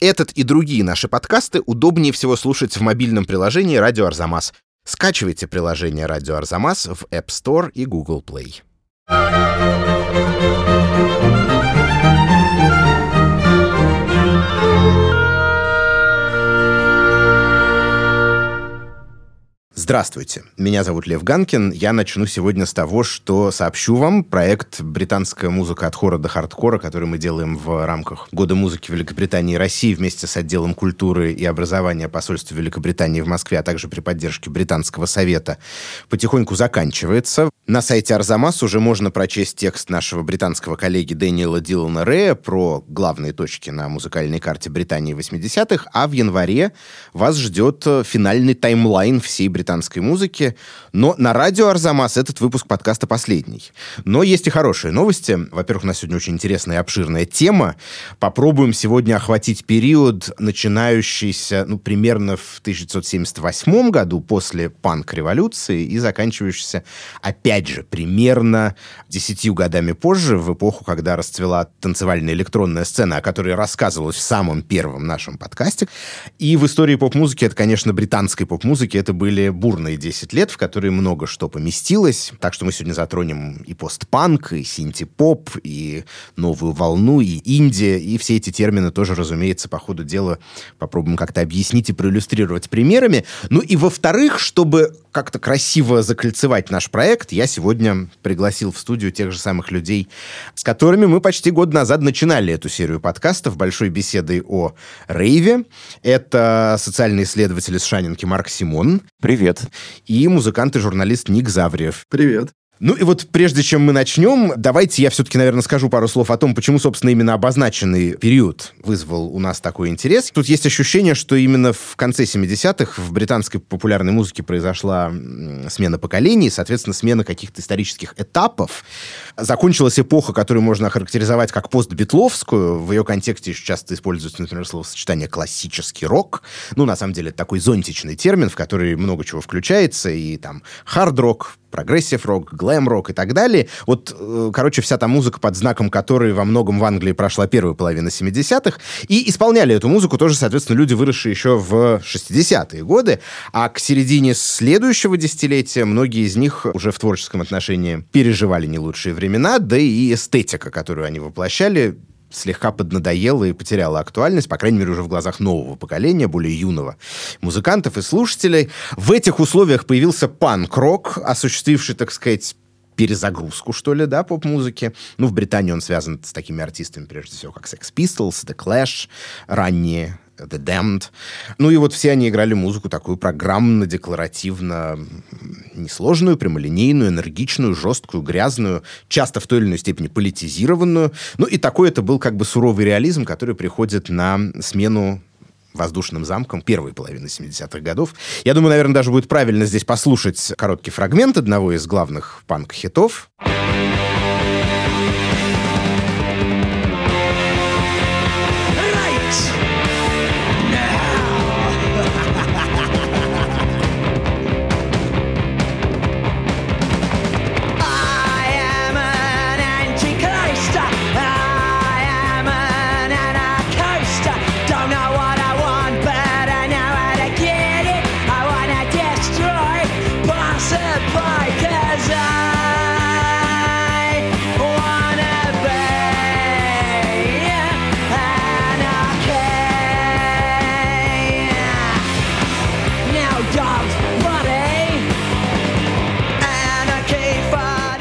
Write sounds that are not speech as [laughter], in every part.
Этот и другие наши подкасты удобнее всего слушать в мобильном приложении «Радио Арзамас». Скачивайте приложение «Радио Арзамас» в App Store и Google Play. Здравствуйте, меня зовут Лев Ганкин. Я начну сегодня с того, что сообщу вам проект «Британская музыка от хора до хардкора», который мы делаем в рамках Года музыки Великобритании и России вместе с отделом культуры и образования посольства Великобритании в Москве, а также при поддержке Британского совета, потихоньку заканчивается. На сайте Арзамас уже можно прочесть текст нашего британского коллеги Дэниела Дилана Рея про главные точки на музыкальной карте Британии 80-х, а в январе вас ждет финальный таймлайн всей британской британской музыки. Но на радио Арзамас этот выпуск подкаста последний. Но есть и хорошие новости. Во-первых, у нас сегодня очень интересная и обширная тема. Попробуем сегодня охватить период, начинающийся ну, примерно в 1978 году, после панк-революции, и заканчивающийся, опять же, примерно десятью годами позже, в эпоху, когда расцвела танцевальная электронная сцена, о которой рассказывалось в самом первом нашем подкасте. И в истории поп-музыки, это, конечно, британской поп-музыки, это были бурные 10 лет, в которые много что поместилось. Так что мы сегодня затронем и постпанк, и синти-поп, и новую волну, и Индия, и все эти термины тоже, разумеется, по ходу дела попробуем как-то объяснить и проиллюстрировать примерами. Ну и во-вторых, чтобы как-то красиво закольцевать наш проект, я сегодня пригласил в студию тех же самых людей, с которыми мы почти год назад начинали эту серию подкастов большой беседой о рейве. Это социальный исследователь из Шанинки Марк Симон. Привет. И музыкант и журналист Ник Завриев. Привет. Ну и вот прежде чем мы начнем, давайте я все-таки, наверное, скажу пару слов о том, почему, собственно, именно обозначенный период вызвал у нас такой интерес. Тут есть ощущение, что именно в конце 70-х в британской популярной музыке произошла смена поколений, соответственно, смена каких-то исторических этапов. Закончилась эпоха, которую можно охарактеризовать как постбитловскую. В ее контексте еще часто используется, например, словосочетание «классический рок». Ну, на самом деле, это такой зонтичный термин, в который много чего включается, и там хард-рок, прогрессив-рок, глэм-рок и так далее. Вот, э, короче, вся та музыка, под знаком которой во многом в Англии прошла первая половина 70-х. И исполняли эту музыку тоже, соответственно, люди, выросшие еще в 60-е годы. А к середине следующего десятилетия многие из них уже в творческом отношении переживали не лучшие времена, да и эстетика, которую они воплощали, слегка поднадоела и потеряла актуальность, по крайней мере, уже в глазах нового поколения, более юного музыкантов и слушателей. В этих условиях появился панк-рок, осуществивший, так сказать, перезагрузку, что ли, да, поп-музыки. Ну, в Британии он связан с такими артистами, прежде всего, как Sex Pistols, The Clash, ранние The Damned. Ну и вот все они играли музыку такую программно-декларативно несложную, прямолинейную, энергичную, жесткую, грязную, часто в той или иной степени политизированную. Ну и такой это был как бы суровый реализм, который приходит на смену воздушным замком первой половины 70-х годов. Я думаю, наверное, даже будет правильно здесь послушать короткий фрагмент одного из главных панк-хитов.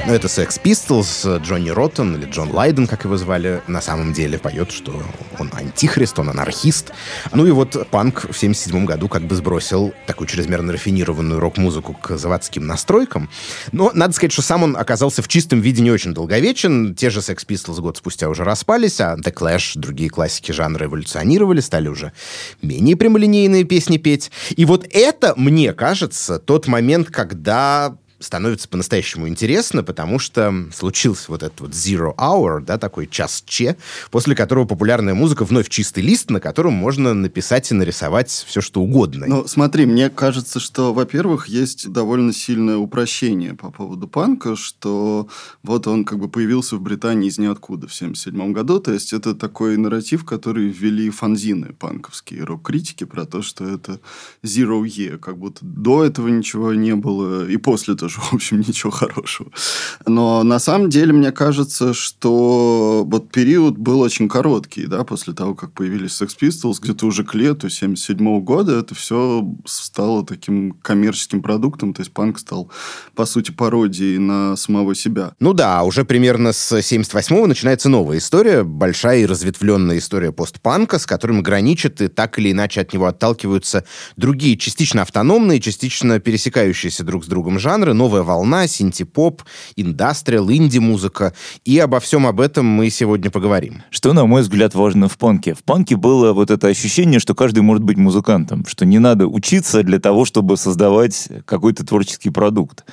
Ну, это Sex Pistols, Джонни Роттон или Джон Лайден, как его звали, на самом деле поет, что он антихрист, он анархист. Ну и вот панк в 77 году как бы сбросил такую чрезмерно рафинированную рок-музыку к заводским настройкам. Но надо сказать, что сам он оказался в чистом виде не очень долговечен. Те же Sex Pistols год спустя уже распались, а The Clash, другие классики жанра эволюционировали, стали уже менее прямолинейные песни петь. И вот это, мне кажется, тот момент, когда становится по-настоящему интересно, потому что случился вот этот вот Zero Hour, да, такой час Че, после которого популярная музыка вновь чистый лист, на котором можно написать и нарисовать все, что угодно. Ну, смотри, мне кажется, что, во-первых, есть довольно сильное упрощение по поводу панка, что вот он как бы появился в Британии из ниоткуда в 1977 году, то есть это такой нарратив, который ввели фанзины панковские, рок-критики про то, что это Zero Year, как будто до этого ничего не было, и после тоже, [laughs] в общем, ничего хорошего. Но на самом деле, мне кажется, что вот период был очень короткий, да, после того, как появились Sex Pistols, где-то уже к лету 77 года это все стало таким коммерческим продуктом, то есть панк стал, по сути, пародией на самого себя. Ну да, уже примерно с 78-го начинается новая история, большая и разветвленная история постпанка, с которым граничат и так или иначе от него отталкиваются другие, частично автономные, частично пересекающиеся друг с другом жанры, новая волна, синти-поп, индастриал, инди-музыка. И обо всем об этом мы сегодня поговорим. Что, на мой взгляд, важно в панке? В панке было вот это ощущение, что каждый может быть музыкантом, что не надо учиться для того, чтобы создавать какой-то творческий продукт.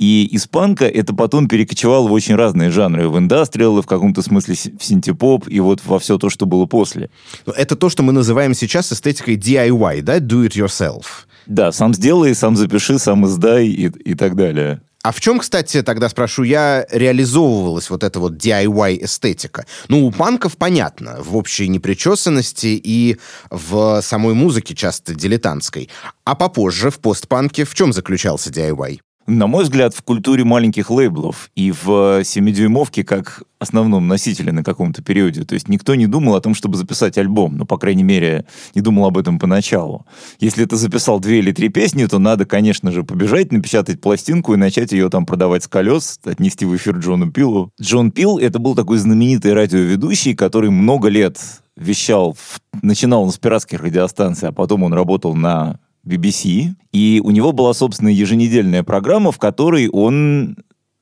И из панка это потом перекочевало в очень разные жанры. В индастриал, в каком-то смысле в синтепоп, и вот во все то, что было после. Это то, что мы называем сейчас эстетикой DIY, да? Do it yourself. Да, сам сделай, сам запиши, сам издай и, и так далее. А в чем, кстати, тогда спрошу я, реализовывалась вот эта вот DIY-эстетика? Ну, у панков понятно, в общей непричесанности и в самой музыке часто дилетантской. А попозже, в постпанке, в чем заключался DIY? На мой взгляд, в культуре маленьких лейблов и в 7-дюймовке как основном носителе на каком-то периоде. То есть никто не думал о том, чтобы записать альбом. Ну, по крайней мере, не думал об этом поначалу. Если ты записал две или три песни, то надо, конечно же, побежать, напечатать пластинку и начать ее там продавать с колес, отнести в эфир Джону Пилу. Джон Пил — это был такой знаменитый радиоведущий, который много лет вещал, начинал он с пиратских радиостанций, а потом он работал на BBC, и у него была, собственно, еженедельная программа, в которой он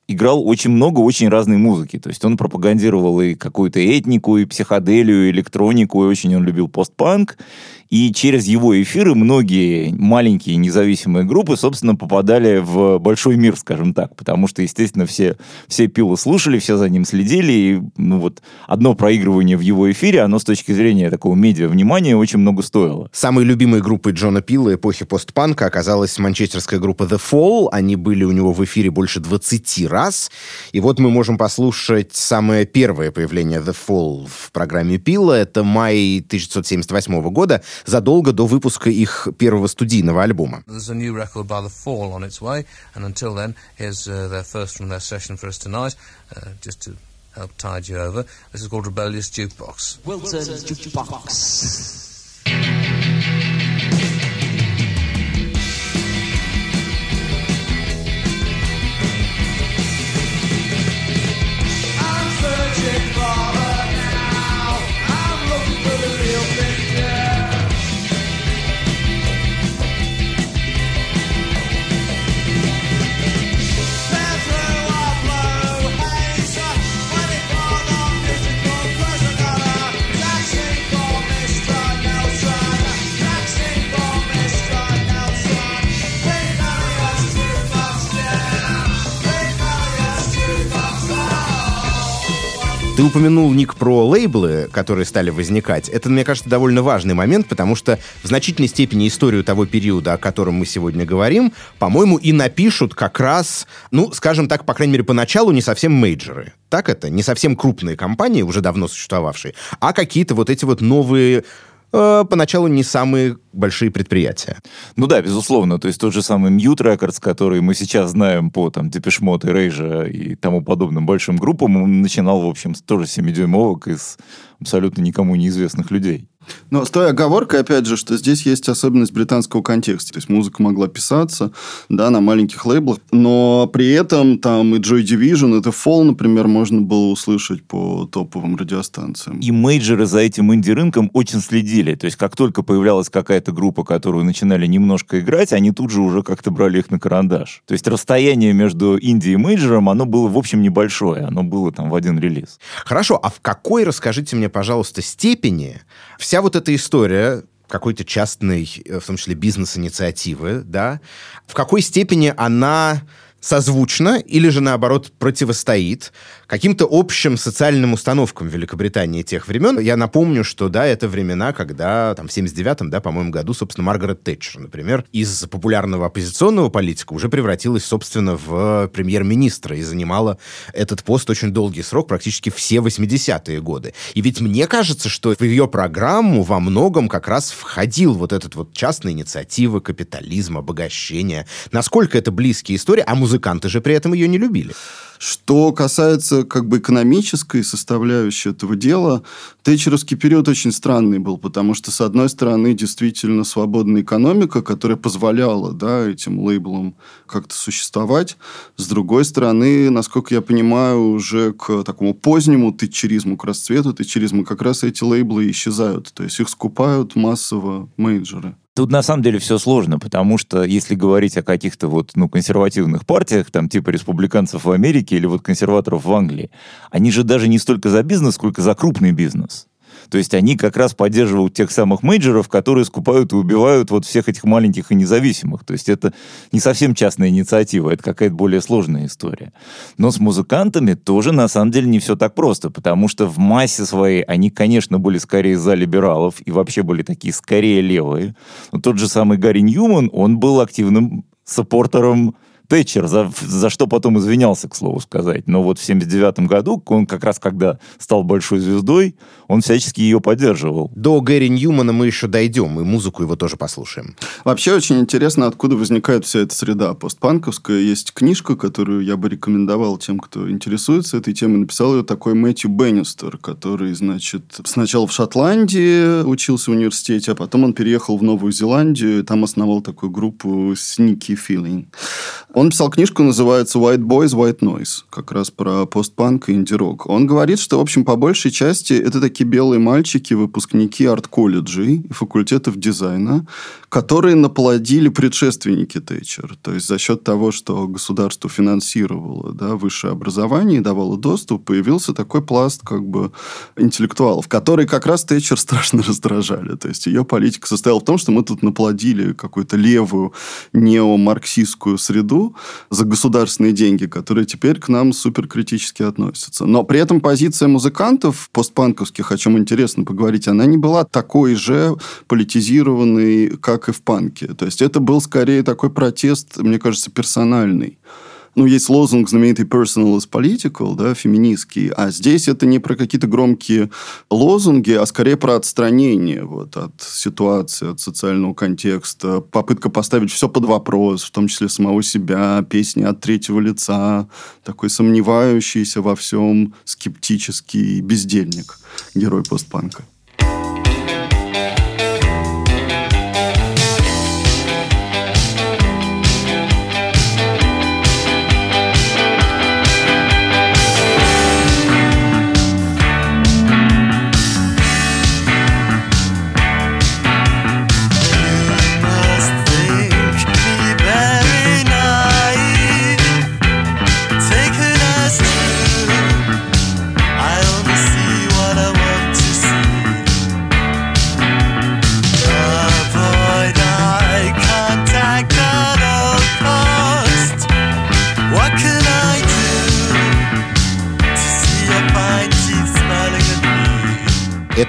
играл очень много очень разной музыки. То есть он пропагандировал и какую-то этнику, и психоделию, и электронику, и очень он любил постпанк. И через его эфиры многие маленькие независимые группы, собственно, попадали в большой мир, скажем так, потому что, естественно, все, все пилы слушали, все за ним следили, и ну вот одно проигрывание в его эфире, оно с точки зрения такого медиа внимания очень много стоило. Самой любимой группой Джона Пила эпохи постпанка оказалась манчестерская группа The Fall. Они были у него в эфире больше 20 раз. И вот мы можем послушать самое первое появление The Fall в программе Пила. Это май 1978 года задолго до выпуска их первого студийного альбома. help tide you over. This is called Rebellious Jukebox. Wilton's Jukebox. Ты упомянул, Ник, про лейблы, которые стали возникать. Это, мне кажется, довольно важный момент, потому что в значительной степени историю того периода, о котором мы сегодня говорим, по-моему, и напишут как раз, ну, скажем так, по крайней мере, поначалу не совсем мейджеры. Так это? Не совсем крупные компании, уже давно существовавшие, а какие-то вот эти вот новые э, поначалу не самые большие предприятия. Ну да, безусловно. То есть тот же самый Mute Records, который мы сейчас знаем по там Депешмот и Рейжа и тому подобным большим группам, он начинал, в общем, тоже 7-дюймовок из абсолютно никому неизвестных людей. Но с той оговоркой, опять же, что здесь есть особенность британского контекста. То есть музыка могла писаться да, на маленьких лейблах, но при этом там и Joy Division, это Fall, например, можно было услышать по топовым радиостанциям. И мейджеры за этим инди-рынком очень следили. То есть как только появлялась какая-то группа, которую начинали немножко играть, они тут же уже как-то брали их на карандаш. То есть расстояние между инди и мейджером, оно было, в общем, небольшое. Оно было там в один релиз. Хорошо, а в какой, расскажите мне, пожалуйста, степени. Вся вот эта история какой-то частной, э, в том числе бизнес-инициативы, да, в какой степени она созвучно или же, наоборот, противостоит каким-то общим социальным установкам Великобритании тех времен. Я напомню, что, да, это времена, когда, там, в 79-м, да, по-моему, году, собственно, Маргарет Тэтчер, например, из популярного оппозиционного политика уже превратилась, собственно, в премьер-министра и занимала этот пост очень долгий срок, практически все 80-е годы. И ведь мне кажется, что в ее программу во многом как раз входил вот этот вот частная инициатива, капитализм, обогащение. Насколько это близкие истории, а музыканты же при этом ее не любили. Что касается как бы экономической составляющей этого дела, Тэтчеровский период очень странный был, потому что, с одной стороны, действительно свободная экономика, которая позволяла да, этим лейблам как-то существовать. С другой стороны, насколько я понимаю, уже к такому позднему тэтчеризму, к расцвету тэтчеризма как раз эти лейблы исчезают. То есть их скупают массово мейджоры. Тут на самом деле все сложно, потому что если говорить о каких-то вот, ну, консервативных партиях, там, типа республиканцев в Америке или вот консерваторов в Англии, они же даже не столько за бизнес, сколько за крупный бизнес. То есть они как раз поддерживают тех самых мейджеров, которые скупают и убивают вот всех этих маленьких и независимых. То есть это не совсем частная инициатива, это какая-то более сложная история. Но с музыкантами тоже на самом деле не все так просто, потому что в массе своей они, конечно, были скорее за либералов и вообще были такие скорее левые. Но тот же самый Гарри Ньюман, он был активным саппортером Тэтчер, за, за что потом извинялся, к слову сказать. Но вот в 79 году, он как раз когда стал большой звездой, он всячески ее поддерживал. До Гэри Ньюмана мы еще дойдем, и музыку его тоже послушаем. Вообще очень интересно, откуда возникает вся эта среда постпанковская. Есть книжка, которую я бы рекомендовал тем, кто интересуется этой темой. Написал ее такой Мэтью Беннистер, который, значит, сначала в Шотландии учился в университете, а потом он переехал в Новую Зеландию, и там основал такую группу Sneaky Feeling. Он писал книжку, называется White Boys, White Noise, как раз про постпанк и инди-рок. Он говорит, что, в общем, по большей части это такие белые мальчики, выпускники арт-колледжей и факультетов дизайна, которые наплодили предшественники Тэтчер. То есть за счет того, что государство финансировало да, высшее образование и давало доступ, появился такой пласт как бы интеллектуалов, которые как раз Тэтчер страшно [laughs] раздражали. То есть ее политика состояла в том, что мы тут наплодили какую-то левую неомарксистскую среду, за государственные деньги, которые теперь к нам суперкритически относятся. Но при этом позиция музыкантов постпанковских, о чем интересно поговорить, она не была такой же политизированной, как и в панке. То есть это был скорее такой протест, мне кажется, персональный ну, есть лозунг знаменитый personal is political, да, феминистский, а здесь это не про какие-то громкие лозунги, а скорее про отстранение вот, от ситуации, от социального контекста, попытка поставить все под вопрос, в том числе самого себя, песни от третьего лица, такой сомневающийся во всем скептический бездельник, герой постпанка.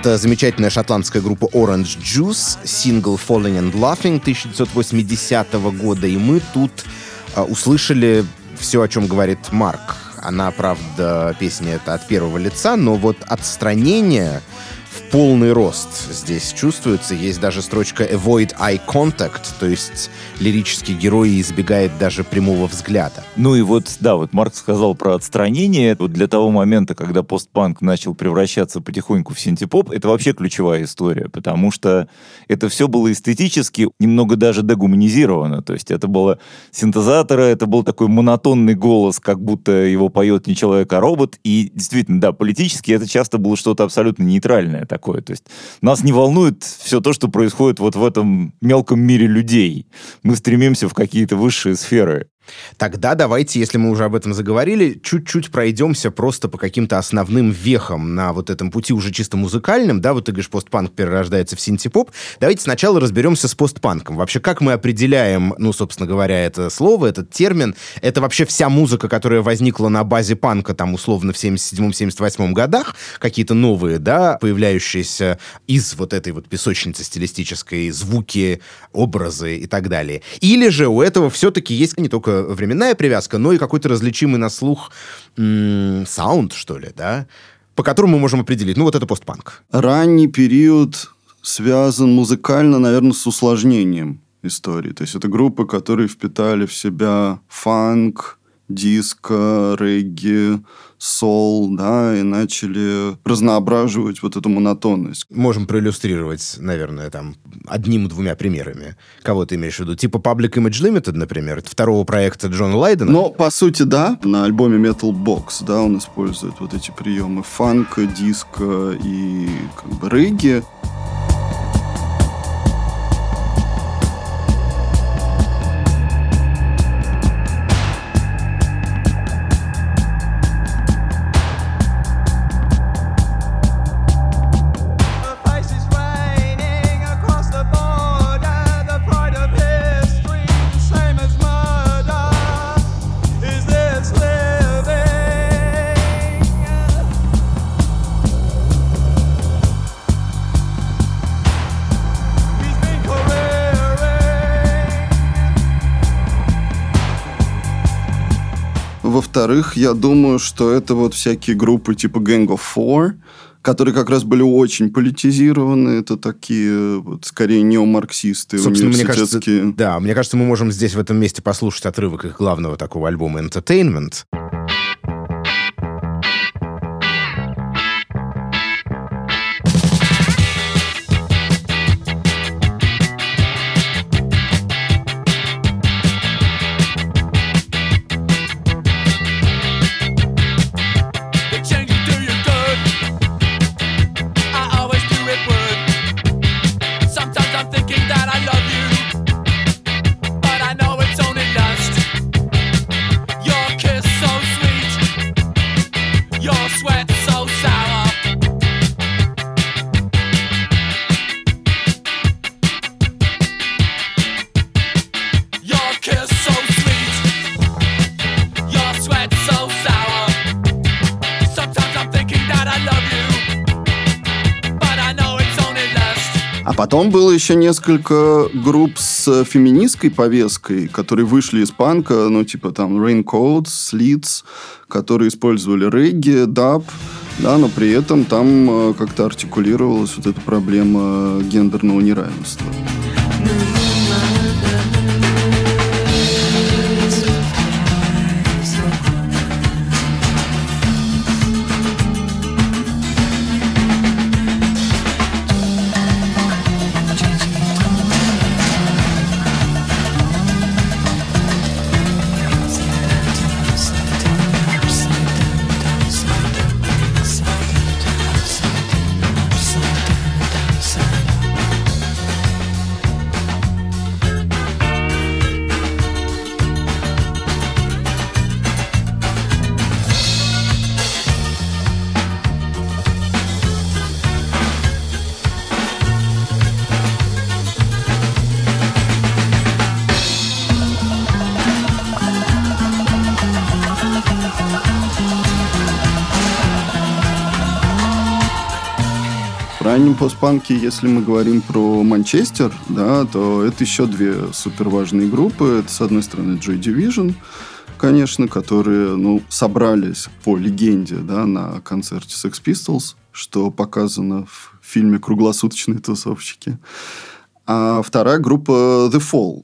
Это замечательная шотландская группа Orange Juice, сингл Falling and Laughing 1980 года. И мы тут а, услышали все, о чем говорит Марк. Она, правда, песня это от первого лица, но вот отстранение полный рост здесь чувствуется. Есть даже строчка «avoid eye contact», то есть лирический герой избегает даже прямого взгляда. Ну и вот, да, вот Марк сказал про отстранение. Вот для того момента, когда постпанк начал превращаться потихоньку в синтепоп, это вообще ключевая история, потому что это все было эстетически немного даже дегуманизировано. То есть это было синтезаторы, это был такой монотонный голос, как будто его поет не человек, а робот. И действительно, да, политически это часто было что-то абсолютно нейтральное такое. То есть нас не волнует все то, что происходит вот в этом мелком мире людей. Мы стремимся в какие-то высшие сферы. Тогда давайте, если мы уже об этом заговорили, чуть-чуть пройдемся просто по каким-то основным вехам на вот этом пути уже чисто музыкальным. Да, вот ты говоришь, постпанк перерождается в синтепоп. Давайте сначала разберемся с постпанком. Вообще, как мы определяем, ну, собственно говоря, это слово, этот термин? Это вообще вся музыка, которая возникла на базе панка, там, условно, в 77-78 годах, какие-то новые, да, появляющиеся из вот этой вот песочницы стилистической, звуки, образы и так далее. Или же у этого все-таки есть не только временная привязка, но и какой-то различимый на слух саунд, что ли, да, по которому мы можем определить, ну вот это постпанк. Ранний период связан музыкально, наверное, с усложнением истории. То есть это группы, которые впитали в себя фанк, диско, регги, сол, да, и начали разноображивать вот эту монотонность. Можем проиллюстрировать, наверное, там одним-двумя примерами. Кого ты имеешь в виду? Типа Public Image Limited, например, второго проекта Джона Лайдена? Но, по сути, да. На альбоме Metal Box, да, он использует вот эти приемы фанка, диска и как бы регги. Во-вторых, я думаю, что это вот всякие группы типа Gang of Four, которые как раз были очень политизированы. Это такие вот скорее неомарксисты, Собственно, мне кажется, да, мне кажется, мы можем здесь в этом месте послушать отрывок их главного такого альбома Entertainment. Потом еще несколько групп с феминистской повесткой, которые вышли из панка, ну, типа там Raincoats, Slits, которые использовали регги, даб, да, но при этом там э, как-то артикулировалась вот эта проблема гендерного неравенства. Раннем постпанке, если мы говорим про Манчестер, да, то это еще две супер важные группы. Это, с одной стороны, Joy Division, конечно, которые, ну, собрались по легенде, да, на концерте Sex Pistols, что показано в фильме «Круглосуточные тусовщики». А вторая группа The Fall.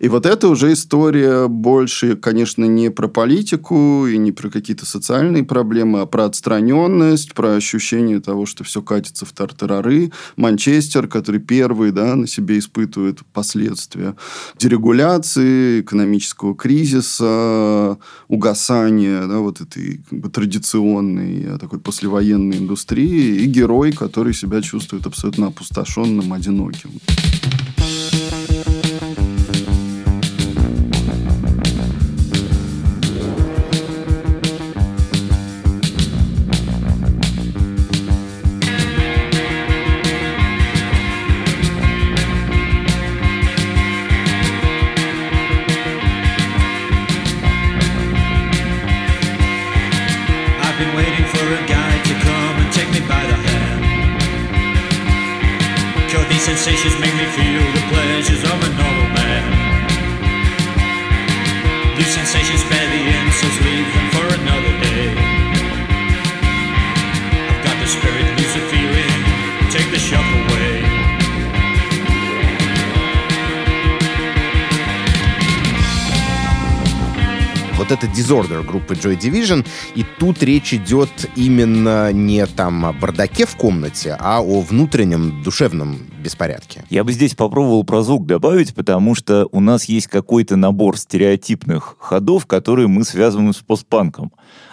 И вот это уже история больше, конечно, не про политику и не про какие-то социальные проблемы, а про отстраненность, про ощущение того, что все катится в тартарары. Манчестер, который первый да, на себе испытывает последствия дерегуляции, экономического кризиса, угасания да, вот этой как бы, традиционной такой послевоенной индустрии и герой, который себя чувствует абсолютно опустошенным, одиноким. Группы Joy Division, и тут речь идет именно не там о бардаке в комнате, а о внутреннем душевном беспорядке. Я бы здесь попробовал про звук добавить, потому что у нас есть какой-то набор стереотипных ходов, которые мы связываем с постпанком.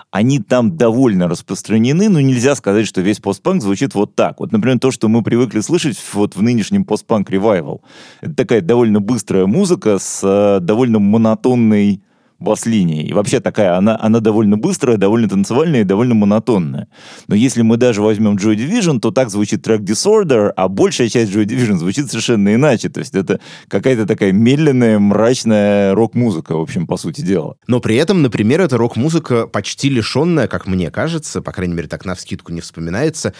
Они там довольно распространены, но нельзя сказать, что весь постпанк звучит вот так. Вот, например, то, что мы привыкли слышать вот в нынешнем постпанк ревайвал. Это такая довольно быстрая музыка с э, довольно монотонной бас-линии. И вообще такая, она, она довольно быстрая, довольно танцевальная и довольно монотонная. Но если мы даже возьмем Joy Division, то так звучит трек Disorder, а большая часть Joy Division звучит совершенно иначе. То есть это какая-то такая медленная, мрачная рок-музыка, в общем, по сути дела. Но при этом, например, эта рок-музыка почти лишенная, как мне кажется, по крайней мере, так на вскидку не вспоминается,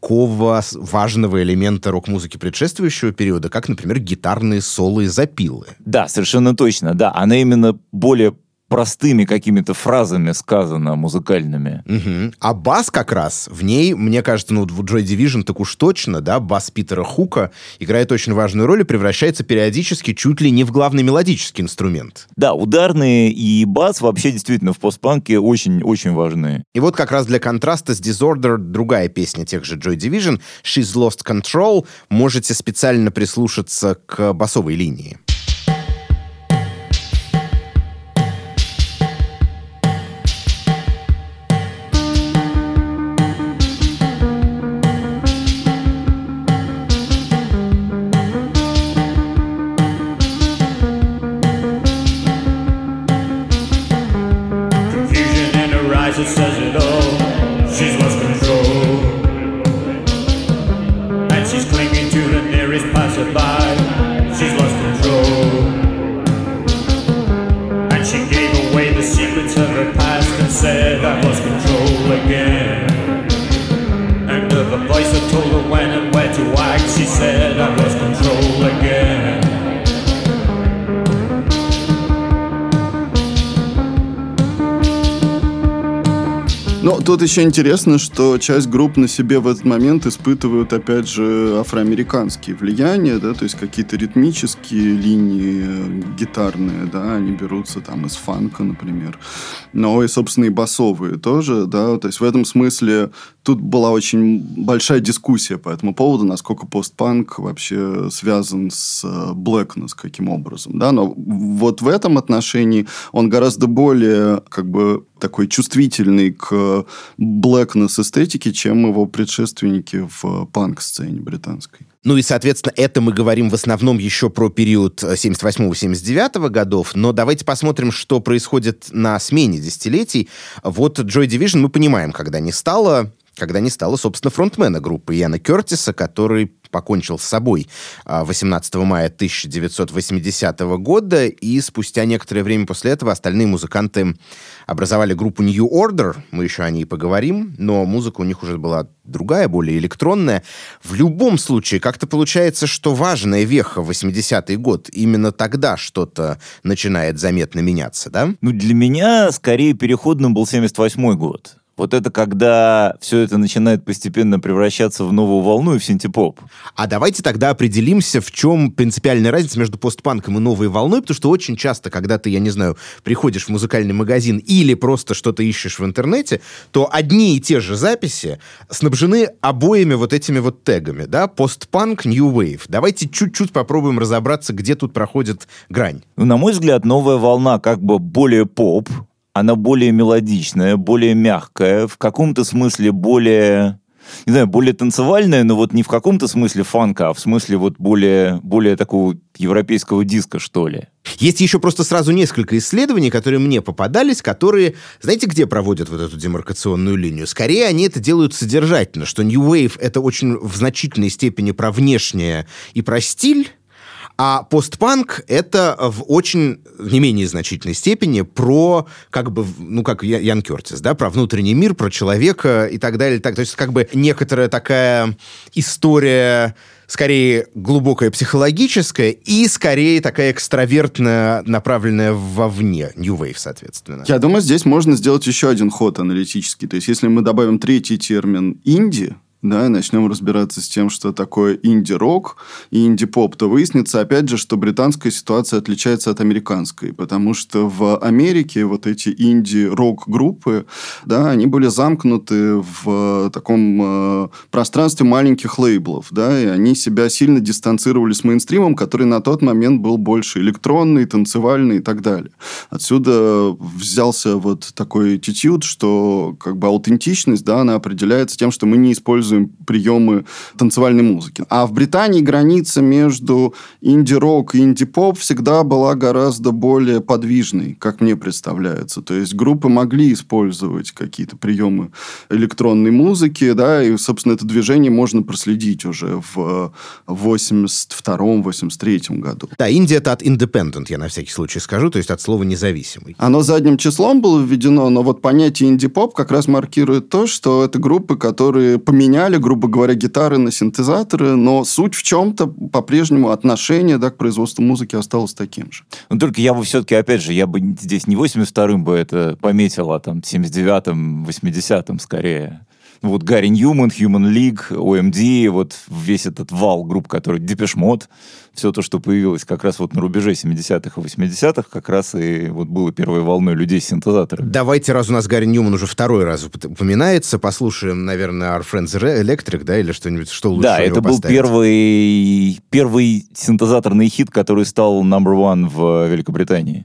такого важного элемента рок-музыки предшествующего периода, как, например, гитарные соло и запилы. Да, совершенно точно, да. Она именно более простыми какими-то фразами сказано, музыкальными. Угу. А бас как раз в ней, мне кажется, ну, в Joy Division так уж точно, да, бас Питера Хука играет очень важную роль и превращается периодически чуть ли не в главный мелодический инструмент. Да, ударные и бас вообще действительно в постпанке очень-очень важны. И вот как раз для контраста с Disorder другая песня тех же Joy Division, She's Lost Control, можете специально прислушаться к басовой линии. Еще интересно, что часть групп на себе в этот момент испытывают, опять же, афроамериканские влияния, да, то есть какие-то ритмические линии э, гитарные, да, они берутся там из фанка, например. Но и, собственно, и басовые тоже, да, то есть в этом смысле тут была очень большая дискуссия по этому поводу, насколько постпанк вообще связан с э, Blackness, каким образом, да, но вот в этом отношении он гораздо более, как бы, такой чувствительный к blackness эстетике, чем его предшественники в панк-сцене британской. Ну и, соответственно, это мы говорим в основном еще про период 78-79 годов, но давайте посмотрим, что происходит на смене десятилетий. Вот Joy Division мы понимаем, когда не стало когда не стало, собственно, фронтмена группы Яна Кертиса, который покончил с собой 18 мая 1980 года, и спустя некоторое время после этого остальные музыканты образовали группу New Order, мы еще о ней поговорим, но музыка у них уже была другая, более электронная. В любом случае, как-то получается, что важная веха 80-й год, именно тогда что-то начинает заметно меняться, да? Ну, для меня скорее переходным был 78 год. Вот это когда все это начинает постепенно превращаться в новую волну и в синтепоп. А давайте тогда определимся, в чем принципиальная разница между постпанком и новой волной, потому что очень часто, когда ты, я не знаю, приходишь в музыкальный магазин или просто что-то ищешь в интернете, то одни и те же записи снабжены обоими вот этими вот тегами, да, постпанк, new wave. Давайте чуть-чуть попробуем разобраться, где тут проходит грань. Ну, на мой взгляд, новая волна как бы более поп, она более мелодичная, более мягкая, в каком-то смысле более не знаю, более танцевальная, но вот не в каком-то смысле фанка, а в смысле вот более, более такого европейского диска, что ли. Есть еще просто сразу несколько исследований, которые мне попадались, которые, знаете, где проводят вот эту демаркационную линию? Скорее, они это делают содержательно, что New Wave — это очень в значительной степени про внешнее и про стиль, А постпанк — это в очень, не менее значительной степени про, как бы, ну, как Ян Кертис, да, про внутренний мир, про человека и так далее. Так, то есть, как бы, некоторая такая история скорее глубокая психологическая и скорее такая экстравертная, направленная вовне, New Wave, соответственно. Я думаю, здесь можно сделать еще один ход аналитический. То есть, если мы добавим третий термин «инди», да, начнем разбираться с тем, что такое инди-рок и инди-поп, то выяснится, опять же, что британская ситуация отличается от американской, потому что в Америке вот эти инди-рок-группы, да, они были замкнуты в таком э, пространстве маленьких лейблов, да, и они себя сильно дистанцировали с мейнстримом, который на тот момент был больше электронный, танцевальный и так далее. Отсюда взялся вот такой attitude, что как бы аутентичность, да, она определяется тем, что мы не используем приемы танцевальной музыки. А в Британии граница между инди-рок и инди-поп всегда была гораздо более подвижной, как мне представляется. То есть группы могли использовать какие-то приемы электронной музыки, да, и, собственно, это движение можно проследить уже в 82-83 году. Да, Индия это от independent, я на всякий случай скажу, то есть от слова независимый. Оно задним числом было введено, но вот понятие инди-поп как раз маркирует то, что это группы, которые поменяли, грубо говоря, гитары на синтезаторы, но суть в чем-то по-прежнему отношение да, к производству музыки осталось таким же. Но только я бы все-таки, опять же, я бы здесь не 82-м бы это пометил, а там 79-м, 80-м скорее. Вот Гарри Ньюман, Human League, OMD, вот весь этот вал групп, который Mode, все то, что появилось как раз вот на рубеже 70-х и 80-х, как раз и вот было первой волной людей с синтезаторами. Давайте, раз у нас Гарри Ньюман уже второй раз уп- упоминается, послушаем, наверное, Our Friends Electric, да, или что-нибудь, что лучше Да, это был поставить? первый, первый синтезаторный хит, который стал number one в Великобритании.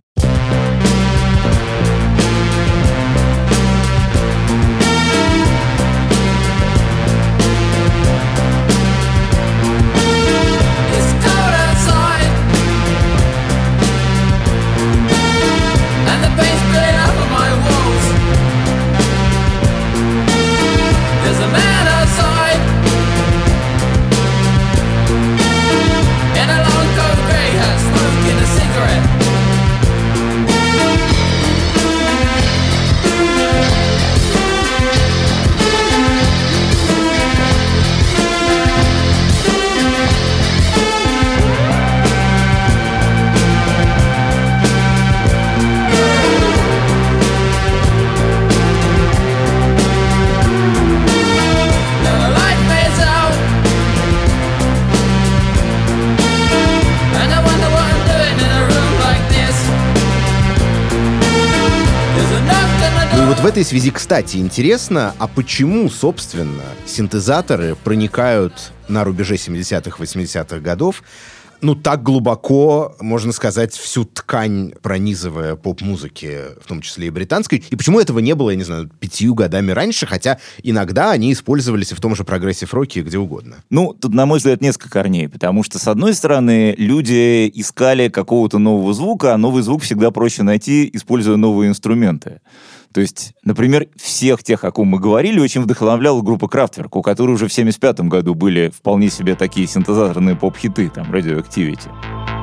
Вот в этой связи, кстати, интересно, а почему, собственно, синтезаторы проникают на рубеже 70-х, 80-х годов ну, так глубоко, можно сказать, всю ткань пронизывая поп-музыки, в том числе и британской. И почему этого не было, я не знаю, пятью годами раньше, хотя иногда они использовались и в том же прогрессив-роке, где угодно. Ну, тут, на мой взгляд, несколько корней, потому что, с одной стороны, люди искали какого-то нового звука, а новый звук всегда проще найти, используя новые инструменты. То есть, например, всех тех, о ком мы говорили, очень вдохновляла группа Kraftwerk, у которой уже в 75 году были вполне себе такие синтезаторные поп-хиты, там, Radioactivity. Radioactivity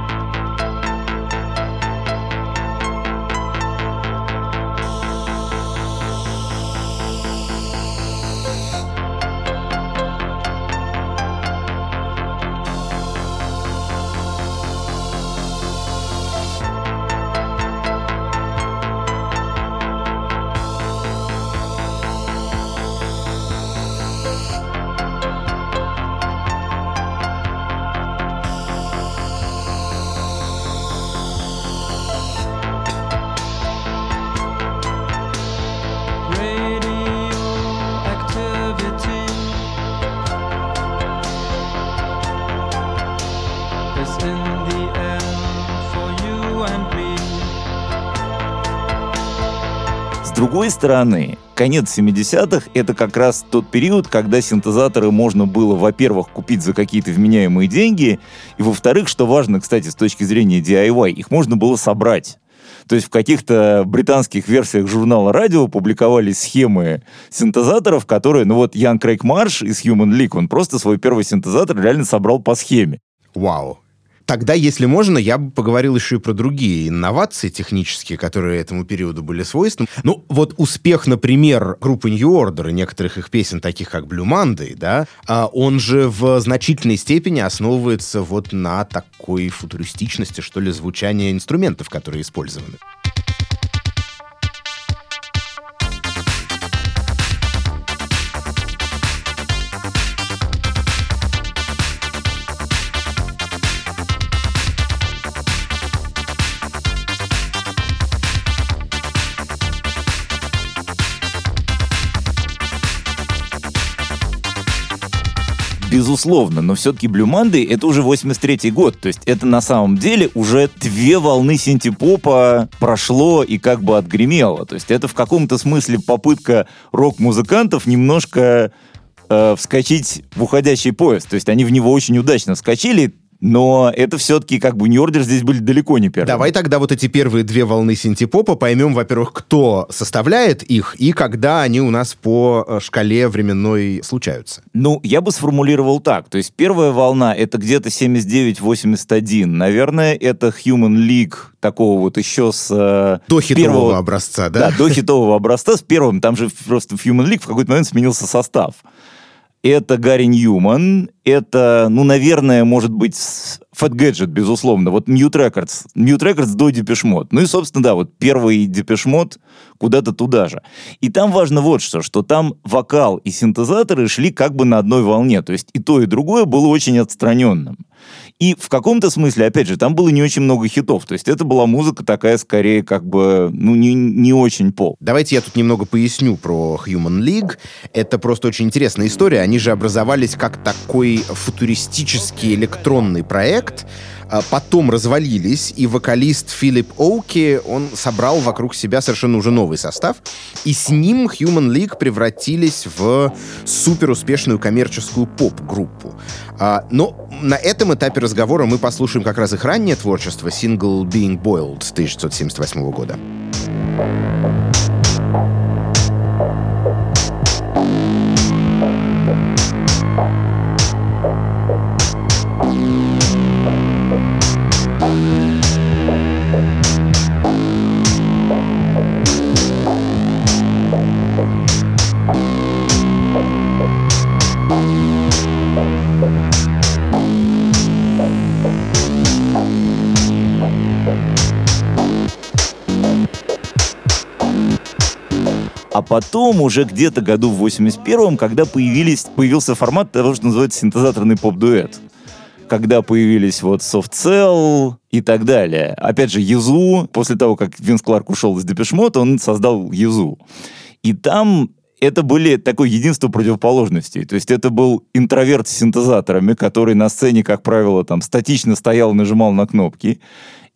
другой стороны, конец 70-х — это как раз тот период, когда синтезаторы можно было, во-первых, купить за какие-то вменяемые деньги, и, во-вторых, что важно, кстати, с точки зрения DIY, их можно было собрать. То есть в каких-то британских версиях журнала «Радио» публиковались схемы синтезаторов, которые, ну вот Ян Крейг Марш из Human League, он просто свой первый синтезатор реально собрал по схеме. Вау. Тогда, если можно, я бы поговорил еще и про другие инновации технические, которые этому периоду были свойственны. Ну, вот успех, например, группы New Order и некоторых их песен, таких как Blue Monday, да, а, он же в значительной степени основывается вот на такой футуристичности, что ли, звучания инструментов, которые использованы. Безусловно, но все-таки Monday это уже 83 год, то есть это на самом деле уже две волны синтепопа прошло и как бы отгремело. То есть это в каком-то смысле попытка рок-музыкантов немножко э, вскочить в уходящий поезд. То есть они в него очень удачно вскочили, но это все-таки как бы New Order здесь были далеко не первые. Давай тогда вот эти первые две волны синтепопа поймем, во-первых, кто составляет их и когда они у нас по э, шкале временной случаются. Ну, я бы сформулировал так. То есть первая волна — это где-то 79-81. Наверное, это Human League такого вот еще с... э, До хитового первого- образца, да? Да, до хитового образца с первым. Там же просто в Human League в какой-то момент сменился состав. Это Гарри Ньюман, это, ну, наверное, может быть, Fat Gadget, безусловно. Вот Mute Records. Mute Records до Mode. Ну и, собственно, да, вот первый Mode куда-то туда же. И там важно вот что, что там вокал и синтезаторы шли как бы на одной волне. То есть и то, и другое было очень отстраненным. И в каком-то смысле, опять же, там было не очень много хитов. То есть это была музыка такая, скорее, как бы, ну, не, не очень поп. Давайте я тут немного поясню про Human League. Это просто очень интересная история. Они же образовались как такой футуристический электронный проект, потом развалились, и вокалист Филипп Оуки, он собрал вокруг себя совершенно уже новый состав, и с ним Human League превратились в суперуспешную коммерческую поп-группу. А, но на этом этапе разговора мы послушаем как раз их раннее творчество, сингл Being Boiled 1978 года. А потом уже где-то году в 81-м, когда появились, появился формат того, что называется синтезаторный поп-дуэт. Когда появились вот Soft Cell и так далее. Опять же, Езу, после того, как Винс Кларк ушел из Депешмот, он создал Езу. И там это были такое единство противоположностей. То есть это был интроверт с синтезаторами, который на сцене, как правило, там статично стоял нажимал на кнопки.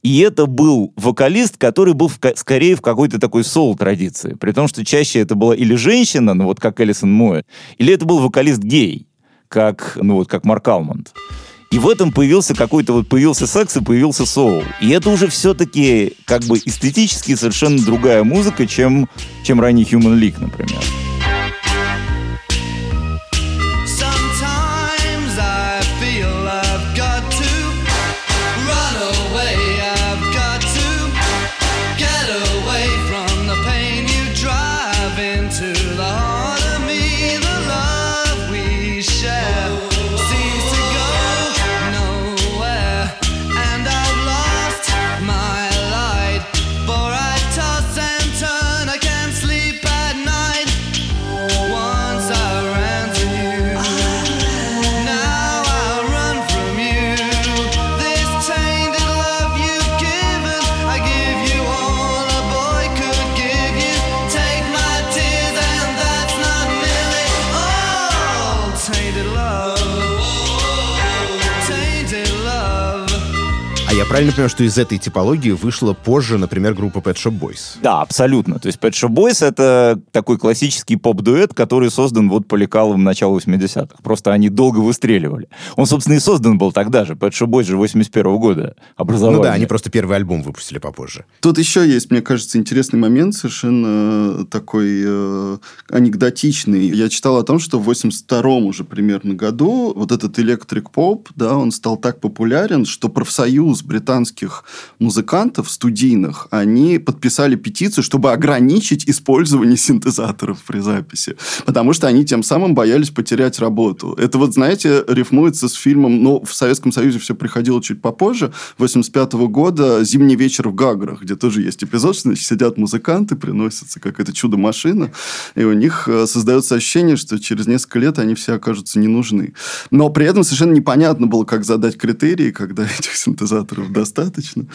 И это был вокалист, который был в скорее в какой-то такой соул-традиции. При том, что чаще это была или женщина, ну вот как Элисон Моэ, или это был вокалист гей, как, ну вот, как Марк Алмонд. И в этом появился какой-то вот, появился секс и появился соул. И это уже все-таки как бы эстетически совершенно другая музыка, чем, чем ранний Human League, например. Я правильно понимаю, что из этой типологии вышла позже, например, группа Pet Shop Boys? Да, абсолютно. То есть Pet Shop Boys — это такой классический поп-дуэт, который создан вот по лекалам начала 80-х. Просто они долго выстреливали. Он, собственно, и создан был тогда же. Pet Shop Boys же 81 года образовали. Ну да, они просто первый альбом выпустили попозже. Тут еще есть, мне кажется, интересный момент, совершенно такой э, анекдотичный. Я читал о том, что в 82-м уже примерно году вот этот электрик поп, да, он стал так популярен, что профсоюз британских музыкантов студийных, они подписали петицию, чтобы ограничить использование синтезаторов при записи. Потому что они тем самым боялись потерять работу. Это вот, знаете, рифмуется с фильмом, ну, в Советском Союзе все приходило чуть попозже, 85 года «Зимний вечер в Гаграх», где тоже есть эпизод, что сидят музыканты, приносятся какая-то чудо-машина, и у них э, создается ощущение, что через несколько лет они все окажутся не нужны. Но при этом совершенно непонятно было, как задать критерии, когда [laughs] этих синтезаторов достаточно.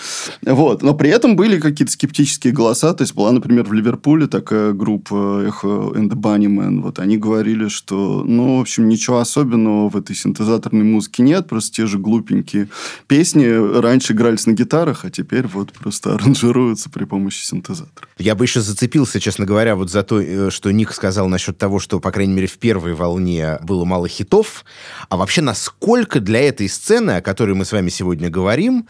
Вот. Но при этом были какие-то скептические голоса. То есть была, например, в Ливерпуле такая группа Echo and the Bunnymen. Вот они говорили, что, ну, в общем, ничего особенного в этой синтезаторной музыке нет. Просто те же глупенькие песни раньше игрались на гитарах, а теперь вот просто аранжируются при помощи синтезатора. Я бы еще зацепился, честно говоря, вот за то, э, что Ник сказал насчет того, что, по крайней мере, в первой волне было мало хитов. А вообще, насколько для этой сцены, о которой мы с вами сегодня говорим,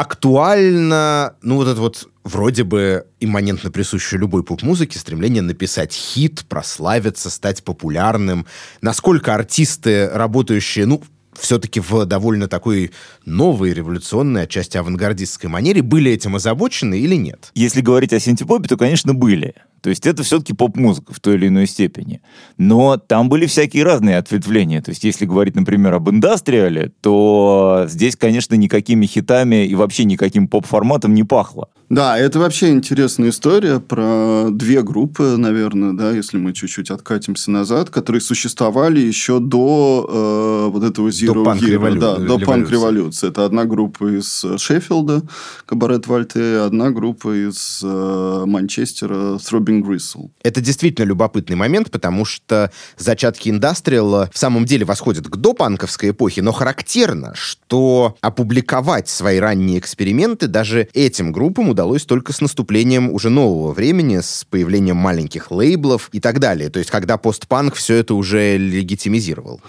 актуально, ну, вот это вот вроде бы имманентно присущее любой поп-музыке стремление написать хит, прославиться, стать популярным. Насколько артисты, работающие, ну, все-таки в довольно такой новой, революционной, отчасти авангардистской манере, были этим озабочены или нет? Если говорить о синтепопе, то, конечно, были. То есть это все-таки поп-музыка в той или иной степени. Но там были всякие разные ответвления. То есть если говорить, например, об индастриале, то здесь, конечно, никакими хитами и вообще никаким поп-форматом не пахло. Да, это вообще интересная история про две группы, наверное, да, если мы чуть-чуть откатимся назад, которые существовали еще до э, вот этого Zero До Hero, да, до революции. панк-революции. Это одна группа из э, Шеффилда, Кабарет Вальте, одна группа из э, Манчестера, Throbbing Gristle. Это действительно любопытный момент, потому что зачатки индастриала в самом деле восходят к допанковской эпохе, но характерно, что опубликовать свои ранние эксперименты даже этим группам удалось только с наступлением уже нового времени, с появлением маленьких лейблов и так далее. То есть, когда постпанк все это уже легитимизировал.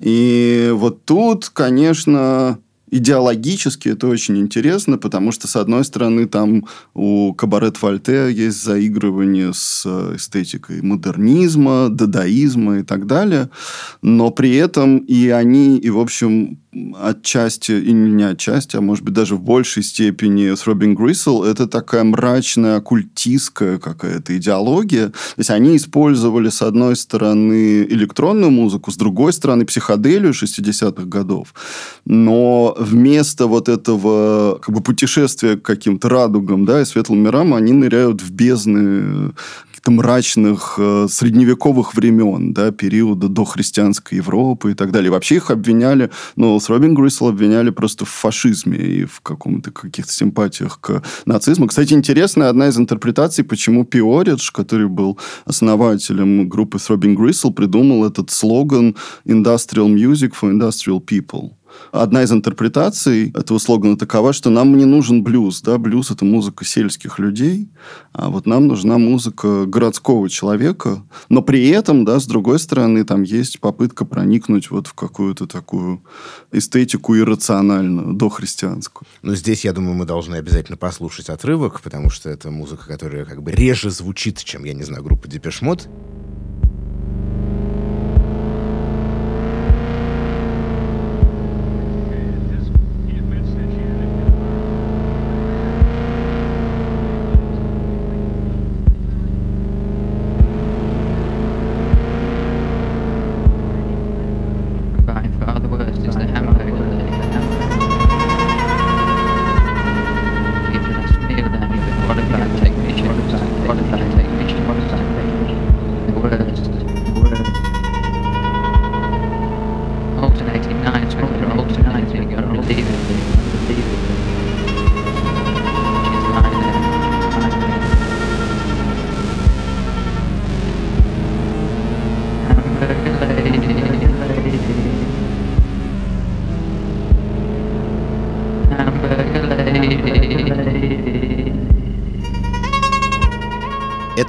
И вот тут, конечно, идеологически это очень интересно, потому что, с одной стороны, там у Кабарет Вольте есть заигрывание с э, эстетикой модернизма, дадаизма и так далее, но при этом и они, и, в общем, отчасти, и не отчасти, а может быть даже в большей степени с Робин Грисел, это такая мрачная, оккультистская какая-то идеология. То есть они использовали, с одной стороны, электронную музыку, с другой стороны, психоделию 60-х годов. Но вместо вот этого как бы, путешествия к каким-то радугам да, и светлым мирам, они ныряют в бездны каких-то мрачных э, средневековых времен, да, периода до христианской Европы и так далее. Вообще их обвиняли, ну, с Робин Грисел обвиняли просто в фашизме и в каком-то каких-то симпатиях к нацизму. Кстати, интересная одна из интерпретаций, почему Пиоридж, который был основателем группы Throbbing Gristle, придумал этот слоган «Industrial music for industrial people». Одна из интерпретаций этого слогана такова, что нам не нужен блюз. Да? Блюз – это музыка сельских людей, а вот нам нужна музыка городского человека. Но при этом, да, с другой стороны, там есть попытка проникнуть вот в какую-то такую эстетику иррациональную, дохристианскую. Но здесь, я думаю, мы должны обязательно послушать отрывок, потому что это музыка, которая как бы реже звучит, чем, я не знаю, группа Депешмот.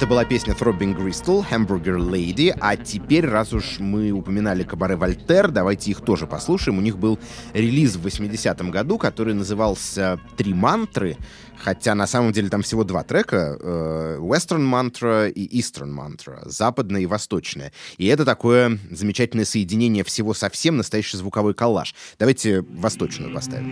Это была песня Throbbing Crystal, Hamburger Lady. А теперь, раз уж мы упоминали Кабаре Вольтер, давайте их тоже послушаем. У них был релиз в 80-м году, который назывался «Три мантры», хотя на самом деле там всего два трека э, Western Mantra и Eastern Mantra, западная и восточная. И это такое замечательное соединение всего совсем, настоящий звуковой коллаж. Давайте восточную поставим.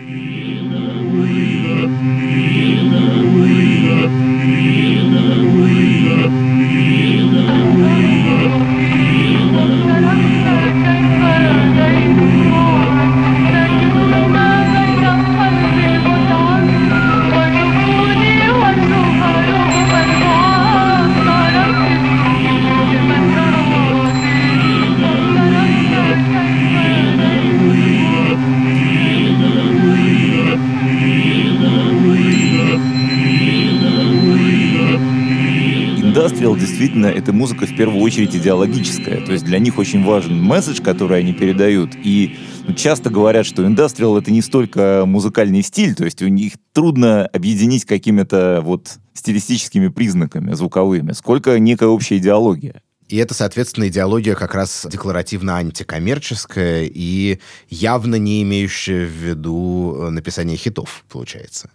Это музыка в первую очередь идеологическая. То есть для них очень важен месседж, который они передают. И ну, часто говорят, что индастриал это не столько музыкальный стиль, то есть у них трудно объединить какими-то вот стилистическими признаками звуковыми, сколько некая общая идеология. И это, соответственно, идеология как раз декларативно антикоммерческая и явно не имеющая в виду э, написание хитов, получается.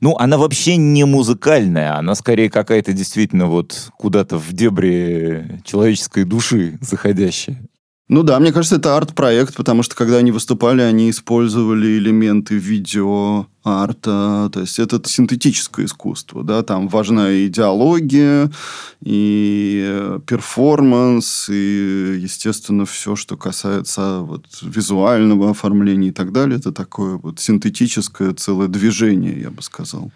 Ну, она вообще не музыкальная, она скорее какая-то действительно вот куда-то в дебри человеческой души заходящая. Ну да, мне кажется, это арт-проект, потому что когда они выступали, они использовали элементы видео, арта, то есть это синтетическое искусство, да, там важна и идеология, и э, перформанс, и, естественно, все, что касается вот визуального оформления и так далее, это такое вот синтетическое целое движение, я бы сказал.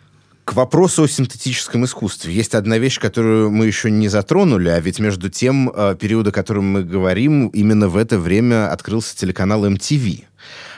К вопросу о синтетическом искусстве. Есть одна вещь, которую мы еще не затронули, а ведь между тем, э, период, о котором мы говорим, именно в это время открылся телеканал MTV.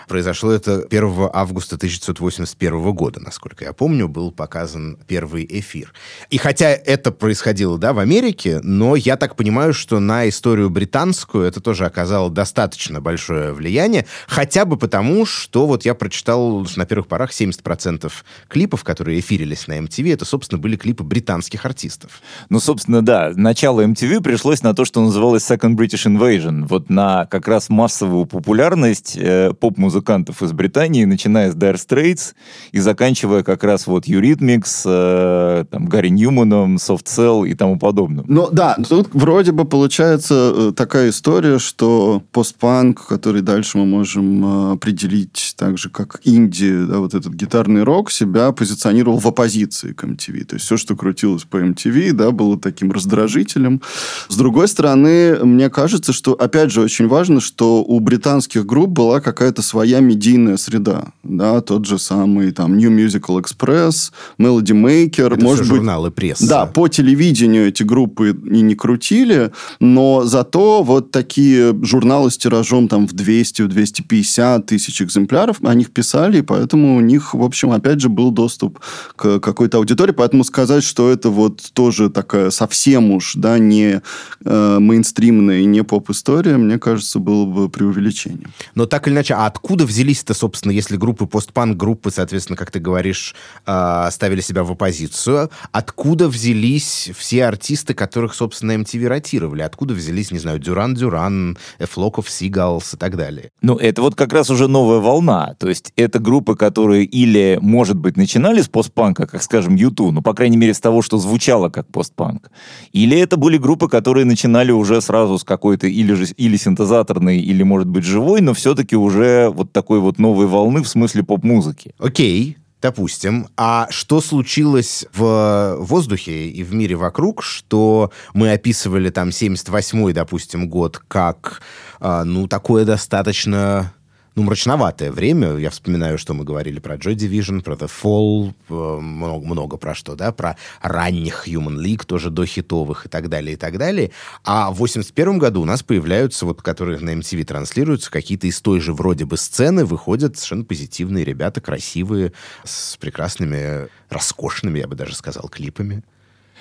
Произошло это 1 августа 1981 года, насколько я помню, был показан первый эфир. И хотя это происходило, да, в Америке, но я так понимаю, что на историю британскую это тоже оказало достаточно большое влияние, хотя бы потому, что вот я прочитал, на первых порах 70% клипов, которые эфирились на MTV, это, собственно, были клипы британских артистов. Ну, собственно, да, начало MTV пришлось на то, что называлось Second British Invasion. Вот на как раз массовую популярность э, поп-музыкантов из Британии, начиная с Dire Straits и заканчивая как раз вот Eurythmics, э, там, Гарри Ньюманом, Soft Cell и тому подобным. Ну да, тут вроде бы получается э, такая история, что постпанк, который дальше мы можем э, определить так же, как инди, да, вот этот гитарный рок, себя позиционировал в оппозиции к MTV. То есть все, что крутилось по MTV, да, было таким раздражителем. С другой стороны, мне кажется, что, опять же, очень важно, что у британских групп была какая-то своя медийная среда. Да, тот же самый там New Musical Express, Melody Maker. Это может все быть, журналы прессы. да, по телевидению эти группы и не крутили, но зато вот такие журналы с тиражом там в 200-250 тысяч экземпляров, о них писали, и поэтому у них, в общем, опять же, был доступ к какой-то аудитории, поэтому сказать, что это вот тоже такая совсем уж, да, не э, мейнстримная и не поп-история, мне кажется, было бы преувеличением. Но так или иначе, а откуда взялись-то, собственно, если группы, постпанк-группы, соответственно, как ты говоришь, э, ставили себя в оппозицию, откуда взялись все артисты, которых, собственно, MTV ротировали? Откуда взялись, не знаю, Дюран Дюран, of Seagulls и так далее? Ну, это вот как раз уже новая волна. То есть это группы, которые или, может быть, начинали с постпанка, как, скажем, Юту, ну, по крайней мере, с того, что звучало как постпанк. Или это были группы, которые начинали уже сразу с какой-то или, же, или синтезаторной, или, может быть, живой, но все-таки уже вот такой вот новой волны в смысле поп-музыки. Окей, допустим. А что случилось в воздухе и в мире вокруг, что мы описывали там 78-й, допустим, год как, а, ну, такое достаточно ну, мрачноватое время. Я вспоминаю, что мы говорили про Joy Division, про The Fall, э, много, много про что, да, про ранних Human League, тоже до хитовых и так далее, и так далее. А в 81 году у нас появляются, вот, которые на MTV транслируются, какие-то из той же вроде бы сцены выходят совершенно позитивные ребята, красивые, с прекрасными, роскошными, я бы даже сказал, клипами.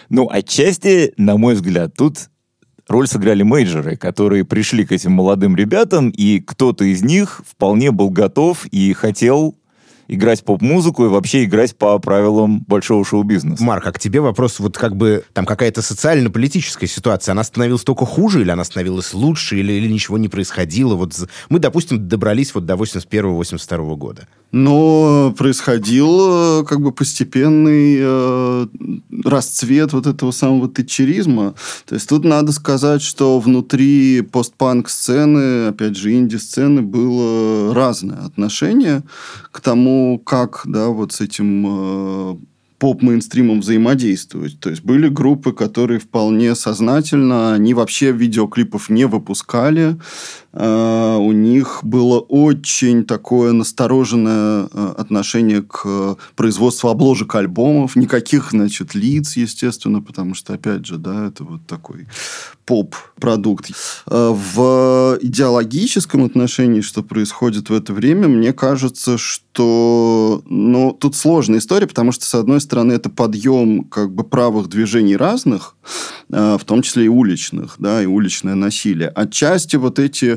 Ну, отчасти, на мой взгляд, тут роль сыграли мейджоры, которые пришли к этим молодым ребятам, и кто-то из них вполне был готов и хотел играть поп-музыку и вообще играть по правилам большого шоу-бизнеса. Марк, а к тебе вопрос, вот как бы там какая-то социально-политическая ситуация, она становилась только хуже или она становилась лучше, или, или ничего не происходило? Вот мы, допустим, добрались вот до 81-82 года. Но происходил э, как бы постепенный э, расцвет вот этого самого тетчеризма. То есть тут надо сказать, что внутри постпанк-сцены, опять же, инди-сцены было разное отношение к тому, как, да, вот с этим э, поп-мейнстримом взаимодействовать. То есть были группы, которые вполне сознательно, они вообще видеоклипов не выпускали, Э, у них было очень такое настороженное э, отношение к э, производству обложек альбомов, никаких, значит, лиц, естественно, потому что, опять же, да, это вот такой поп-продукт. В идеологическом отношении, что происходит в это время, мне кажется, что, ну, тут сложная история, потому что, с одной стороны, это подъем как бы правых движений разных, в том числе и уличных, да, и уличное насилие. Отчасти вот эти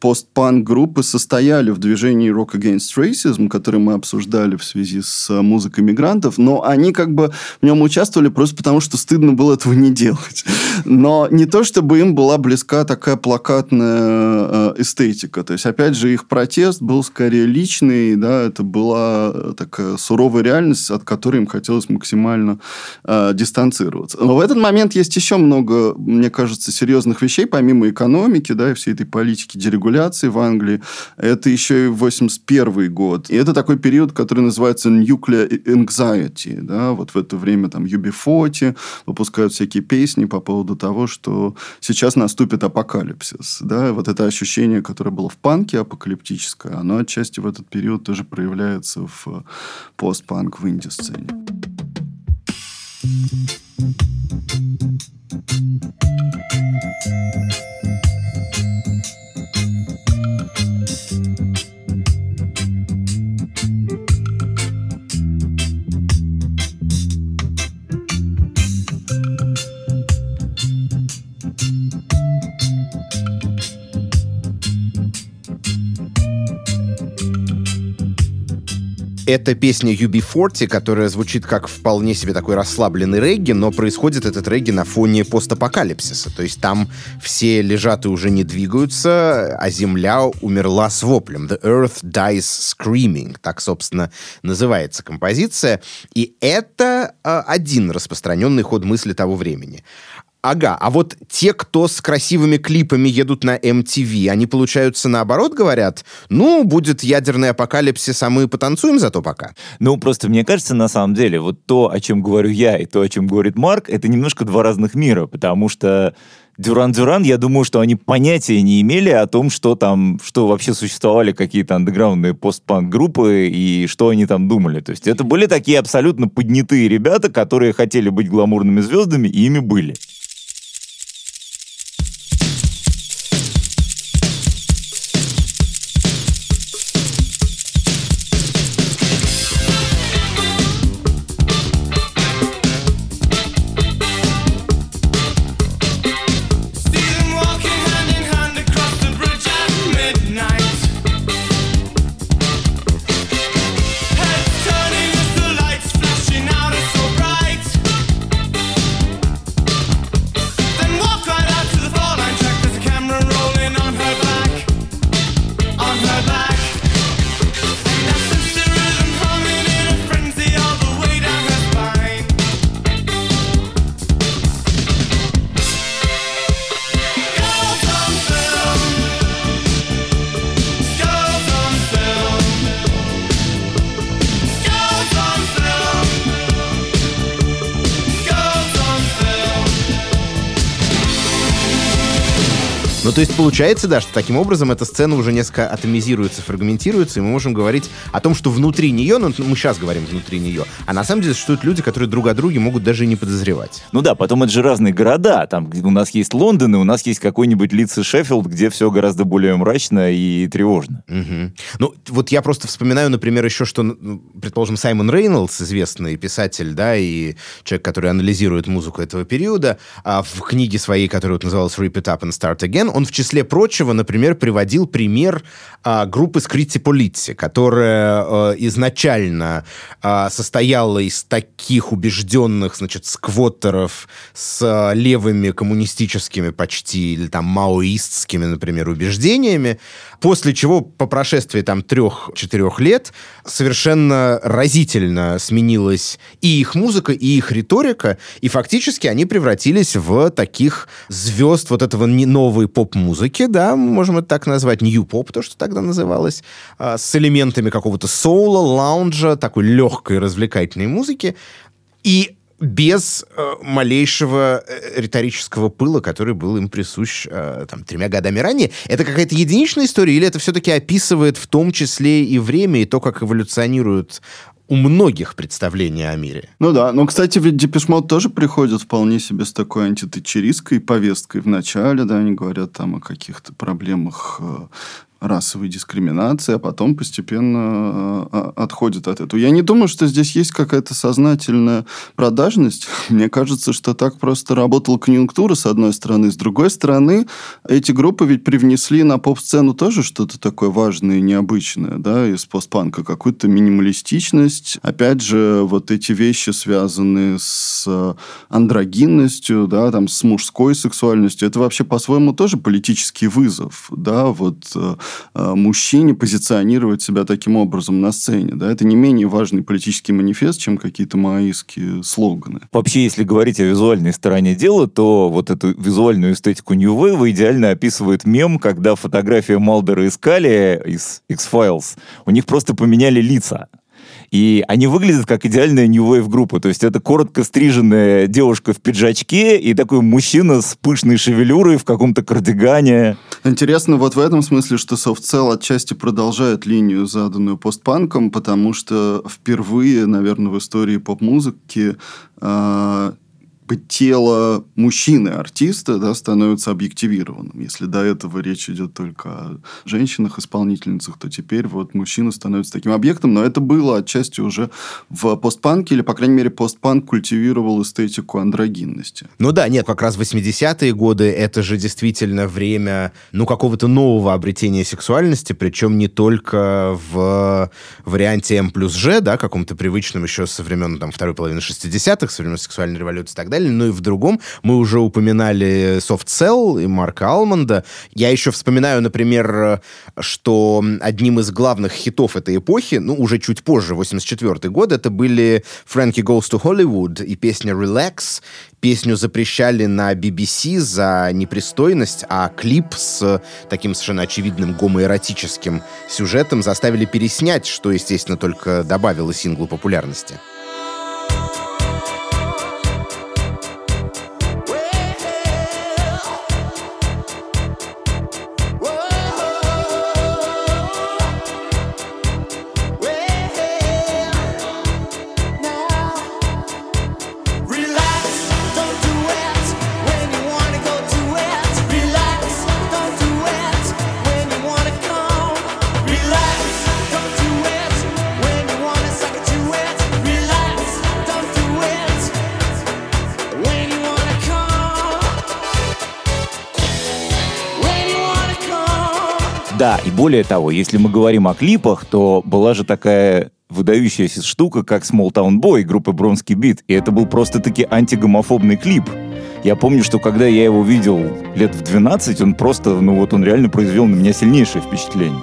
постпанк-группы состояли в движении Rock Against Racism, который мы обсуждали в связи с э, музыкой мигрантов, но они как бы в нем участвовали просто потому, что стыдно было этого не делать. Но не то, чтобы им была близка такая плакатная э, эстетика. То есть, опять же, их протест был скорее личный, да, это была э, такая суровая реальность, от которой им хотелось максимально э, дистанцироваться. Но в этот момент есть еще много, мне кажется, серьезных вещей, помимо экономики, да, и всей этой политики дерегуляции в Англии. Это еще и 81 год. И это такой период, который называется nuclear anxiety, да, вот в это время там UB40 выпускают всякие песни по поводу того, что сейчас наступит апокалипсис, да, вот это ощущение, которое было в панке апокалиптическое, оно отчасти в этот период тоже проявляется в постпанк в инди-сцене. Это песня UB40, которая звучит как вполне себе такой расслабленный регги, но происходит этот регги на фоне постапокалипсиса. То есть там все лежат и уже не двигаются, а Земля умерла с воплем. The Earth Dies Screaming. Так, собственно, называется композиция. И это э, один распространенный ход мысли того времени. Ага, а вот те, кто с красивыми клипами едут на MTV, они, получаются, наоборот говорят, ну, будет ядерный апокалипсис, а мы потанцуем зато пока. Ну, просто мне кажется, на самом деле, вот то, о чем говорю я, и то, о чем говорит Марк, это немножко два разных мира, потому что Дюран-Дюран, я думаю, что они понятия не имели о том, что там, что вообще существовали какие-то андеграундные постпанк-группы и что они там думали. То есть это были такие абсолютно поднятые ребята, которые хотели быть гламурными звездами, и ими были. Получается, да, что таким образом эта сцена уже несколько атомизируется, фрагментируется, и мы можем говорить о том, что внутри нее, ну, мы сейчас говорим внутри нее, а на самом деле существуют люди, которые друг о друге могут даже и не подозревать. Ну да, потом это же разные города. Там у нас есть Лондон, и у нас есть какой-нибудь Лидс и Шеффилд, где все гораздо более мрачно и тревожно. Мгм. Ну, вот я просто вспоминаю, например, еще, что, ну, предположим, Саймон Рейнольдс, известный писатель, да, и человек, который анализирует музыку этого периода, а в книге своей, которая вот называлась «Rip It Up and Start Again», он в числе прочего, например, приводил пример а, группы Скрити Политси, которая а, изначально а, состояла из таких убежденных, значит, сквоттеров с а, левыми коммунистическими почти или там маоистскими, например, убеждениями, после чего по прошествии там трех-четырех лет совершенно разительно сменилась и их музыка, и их риторика, и фактически они превратились в таких звезд вот этого не- новой поп-музыки, да, можем это так назвать, нью-поп, то, что тогда называлось, а, с элементами какого-то соула, лаунжа, такой легкой развлекательной музыки, и без э, малейшего э, риторического пыла, который был им присущ э, там, тремя годами ранее. Это какая-то единичная история, или это все-таки описывает в том числе и время, и то, как эволюционируют у многих представления о мире? Ну да, но, кстати, ведь Депешмот тоже приходит вполне себе с такой антитетчеристской повесткой в начале, да, они говорят там о каких-то проблемах э, расовой дискриминации, а потом постепенно э, э, отходит от этого. Я не думаю, что здесь есть какая-то сознательная продажность. [laughs] Мне кажется, что так просто работала конъюнктура, с одной стороны. С другой стороны, эти группы ведь привнесли на поп-сцену тоже что-то такое важное и необычное, да, из постпанка, какую-то минималистичность. Опять же, вот эти вещи, связанные с э, андрогинностью, да, там, с мужской сексуальностью, это вообще по-своему тоже политический вызов, да, вот э, мужчине позиционировать себя таким образом на сцене, да, это не менее важный политический манифест, чем какие-то маоистские слоганы. Вообще, если говорить о визуальной стороне дела, то вот эту визуальную эстетику New Wave идеально описывает мем, когда фотография Малдера и Скали из X-Files, у них просто поменяли лица. И они выглядят как идеальная New Wave группа. То есть это коротко стриженная девушка в пиджачке и такой мужчина с пышной шевелюрой в каком-то кардигане. Интересно вот в этом смысле, что софтцел отчасти продолжает линию, заданную постпанком, потому что впервые, наверное, в истории поп-музыки э, тело мужчины-артиста да, становится объективированным. Если до этого речь идет только о женщинах-исполнительницах, то теперь вот мужчина становится таким объектом. Но это было отчасти уже в постпанке, или, по крайней мере, постпанк культивировал эстетику андрогинности. Ну да, нет, как раз 80-е годы это же действительно время, ну, какого-то нового обретения сексуальности, причем не только в варианте М плюс Ж, да, каком-то привычном еще со времен там, второй половины 60-х, со времен сексуальной революции и так далее, но и в другом. Мы уже упоминали Soft Cell и Марка Алманда. Я еще вспоминаю, например, что одним из главных хитов этой эпохи, ну, уже чуть позже, 84 год, это были Frankie Goes to Hollywood и песня Relax. Песню запрещали на BBC за непристойность, а клип с таким совершенно очевидным гомоэротическим сюжетом заставили переснять, что, естественно, только добавило синглу популярности. Более того, если мы говорим о клипах, то была же такая выдающаяся штука, как Small Town Boy группы Бронский Бит, и это был просто-таки антигомофобный клип. Я помню, что когда я его видел лет в 12, он просто, ну вот он реально произвел на меня сильнейшее впечатление.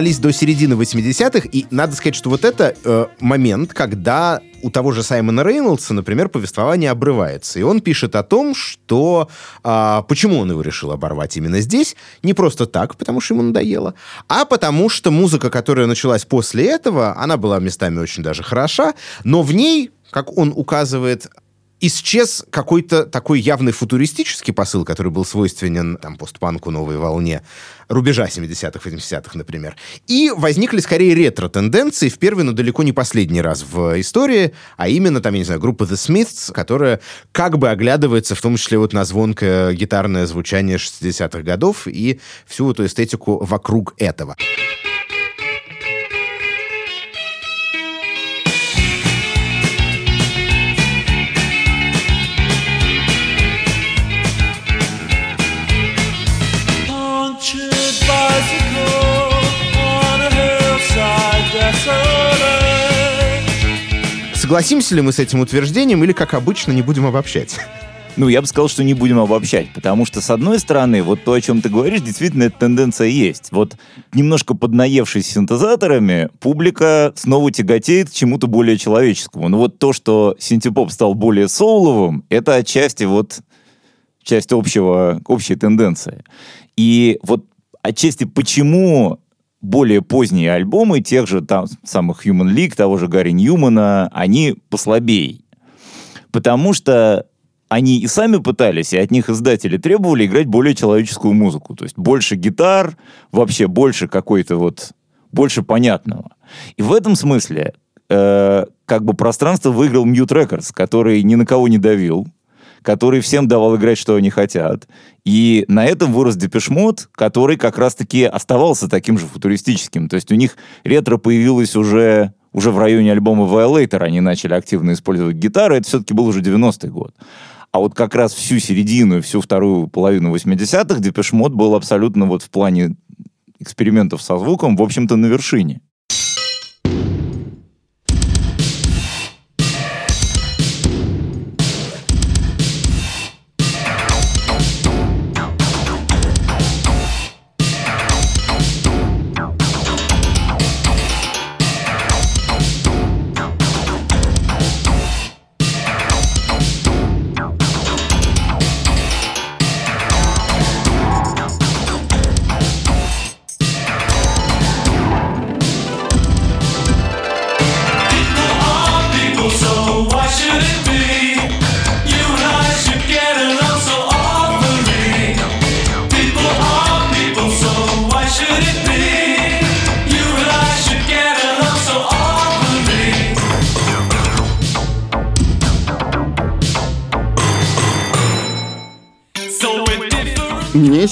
Добрались до середины 80-х, и надо сказать, что вот это э, момент, когда у того же Саймона Рейнольдса, например, повествование обрывается. И он пишет о том, что а, почему он его решил оборвать именно здесь. Не просто так, потому что ему надоело, а потому что музыка, которая началась после этого, она была местами очень даже хороша, но в ней, как он указывает, исчез какой-то такой явный футуристический посыл, который был свойственен там, постпанку, новой волне, рубежа 70-х, 80-х, например. И возникли скорее ретро-тенденции в первый, но далеко не последний раз в истории, а именно, там, я не знаю, группа The Smiths, которая как бы оглядывается в том числе вот на звонкое гитарное звучание 60-х годов и всю эту эстетику вокруг этого. Согласимся ли мы с этим утверждением или, как обычно, не будем обобщать? Ну, я бы сказал, что не будем обобщать, потому что, с одной стороны, вот то, о чем ты говоришь, действительно, эта тенденция есть. Вот немножко поднаевшись синтезаторами, публика снова тяготеет к чему-то более человеческому. Но вот то, что синтепоп стал более соуловым, это отчасти вот часть общего, общей тенденции. И вот отчасти почему более поздние альбомы тех же там самых Human League, того же Гарри Ньюмана, они послабее. Потому что они и сами пытались, и от них издатели требовали играть более человеческую музыку. То есть больше гитар, вообще больше какой-то вот, больше понятного. И в этом смысле э, как бы пространство выиграл Mute Records, который ни на кого не давил, который всем давал играть, что они хотят. И на этом вырос Депешмот, который как раз-таки оставался таким же футуристическим. То есть у них ретро появилось уже, уже в районе альбома Violator, они начали активно использовать гитары, это все-таки был уже 90-й год. А вот как раз всю середину и всю вторую половину 80-х Депешмот был абсолютно вот в плане экспериментов со звуком, в общем-то, на вершине.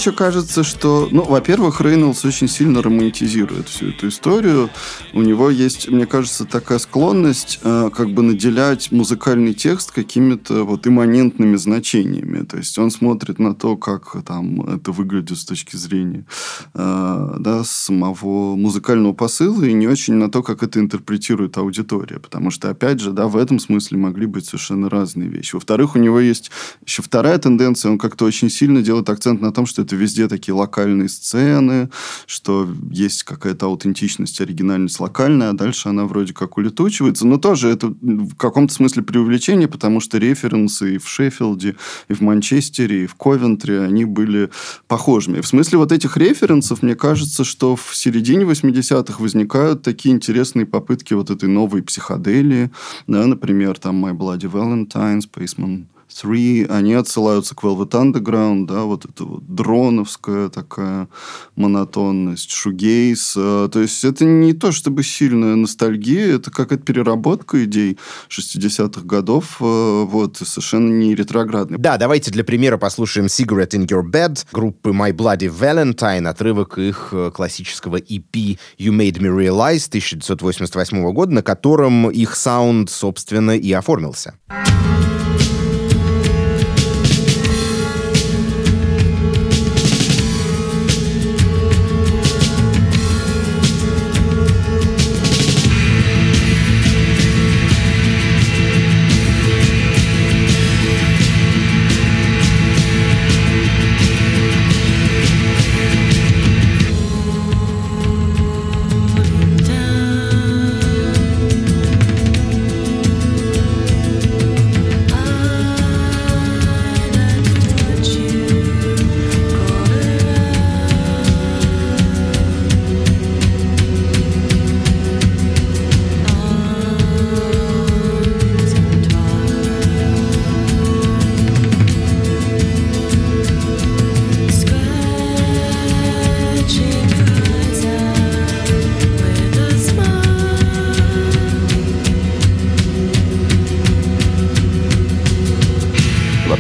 Еще кажется, что, ну, во-первых, Рейнольдс очень сильно романтизирует всю эту историю. У него есть, мне кажется, такая склонность э, как бы наделять музыкальный текст какими-то вот имманентными значениями. То есть он смотрит на то, как там это выглядит с точки зрения э, да, самого музыкального посыла и не очень на то, как это интерпретирует аудитория. Потому что, опять же, да, в этом смысле могли быть совершенно разные вещи. Во-вторых, у него есть еще вторая тенденция, он как-то очень сильно делает акцент на том, что это везде такие локальные сцены, что есть какая-то аутентичность, оригинальность локальная, а дальше она вроде как улетучивается. Но тоже это в каком-то смысле преувеличение, потому что референсы и в Шеффилде, и в Манчестере, и в Ковентри, они были похожими. В смысле вот этих референсов, мне кажется, что в середине 80-х возникают такие интересные попытки вот этой новой психоделии, да, например, там My Bloody Valentine, Spaceman Three, они отсылаются к Velvet Underground, да, вот это вот дроновская такая монотонность, шугейс. э, То есть это не то чтобы сильная ностальгия, это какая-то переработка идей 60-х годов, э, вот, совершенно не ретроградная. Да, давайте для примера послушаем Cigarette in Your Bed группы My Bloody Valentine, отрывок их э, классического EP You Made Me Realize 1988 года, на котором их саунд, собственно, и оформился.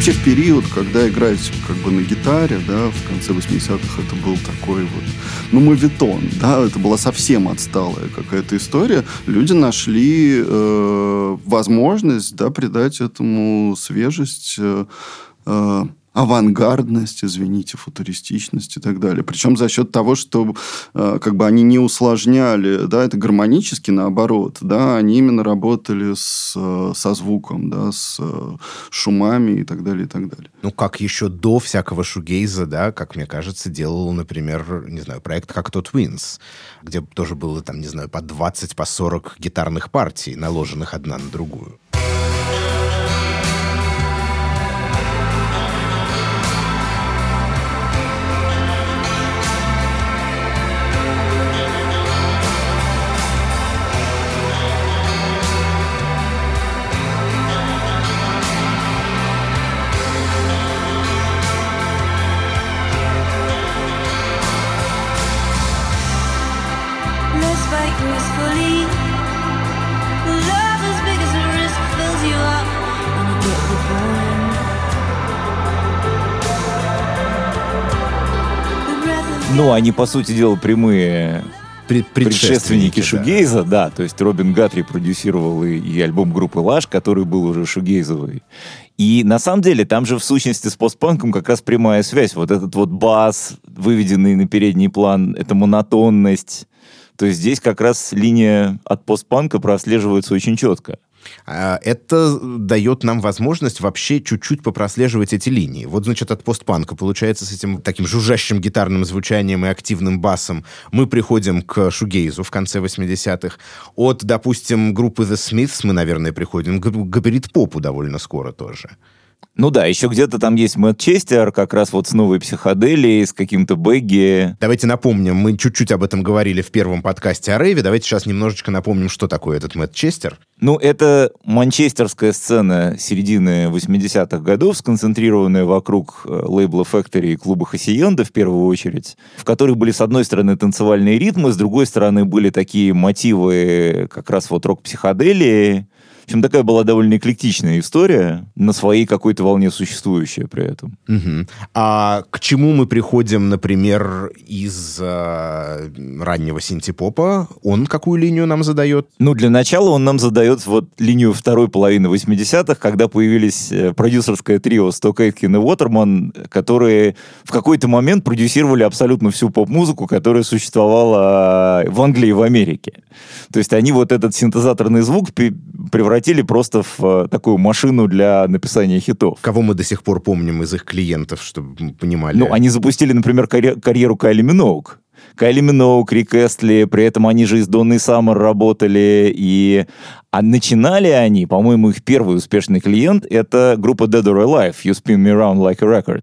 Вообще период, когда играть как бы на гитаре, да, в конце 80-х это был такой вот, ну, мовитон, да, это была совсем отсталая какая-то история. Люди нашли э, возможность, да, придать этому свежесть, э, э, авангардность, извините, футуристичность и так далее. Причем за счет того, что э, как бы они не усложняли, да, это гармонически наоборот, да, они именно работали с, э, со звуком, да, с э, шумами и так далее, и так далее. Ну, как еще до всякого шугейза, да, как мне кажется, делал, например, не знаю, проект как тот Twins, где тоже было, там, не знаю, по 20, по 40 гитарных партий, наложенных одна на другую. Ну, они, по сути дела, прямые Пред- предшественники да. Шугейза, да. То есть Робин Гатри продюсировал и, и альбом группы Лаш, который был уже шугейзовый. И на самом деле там же в сущности с постпанком как раз прямая связь. Вот этот вот бас, выведенный на передний план, эта монотонность. То есть здесь как раз линия от постпанка прослеживается очень четко. А, Это дает нам возможность вообще чуть-чуть попрослеживать эти линии. Вот, значит, от постпанка, получается, с этим таким жужжащим гитарным звучанием и активным басом мы приходим к шугейзу в конце 80-х. От, допустим, группы The Smiths мы, наверное, приходим к габарит-попу довольно скоро тоже. Ну да, еще где-то там есть Мэтт Честер, как раз вот с новой психоделией, с каким-то бэгги. Давайте напомним, мы чуть-чуть об этом говорили в первом подкасте о Рэйве. Давайте сейчас немножечко напомним, что такое этот Мэтт Честер. Ну, это манчестерская сцена середины 80-х годов, сконцентрированная вокруг э, лейбла Factory и клуба Хасиенда в первую очередь, в которых были, с одной стороны, танцевальные ритмы, с другой стороны, были такие мотивы как раз вот рок-психоделии. В общем, такая была довольно эклектичная история, на своей какой-то волне существующая при этом. Мгм. А к чему мы приходим, например, из э, раннего синтепопа? Он какую линию нам задает? Ну, для начала он нам задает вот линию второй половины 80-х, когда появились э, продюсерское трио Сток Эйткин и Уотерман, которые в какой-то момент продюсировали абсолютно всю поп-музыку, которая существовала э, в Англии и в Америке. То есть они вот этот синтезаторный звук пе- превратили просто в э, такую машину для написания хитов. Кого мы до сих пор помним из их клиентов, чтобы мы понимали? Ну, они запустили, например, карье- карьеру Кайли Миноуг. Кайли Миноуг, Рик Эстли, при этом они же и с Донной Саммер работали, и... А начинали они, по-моему, их первый успешный клиент — это группа Dead or Alive, You Spin Me Around Like a Record.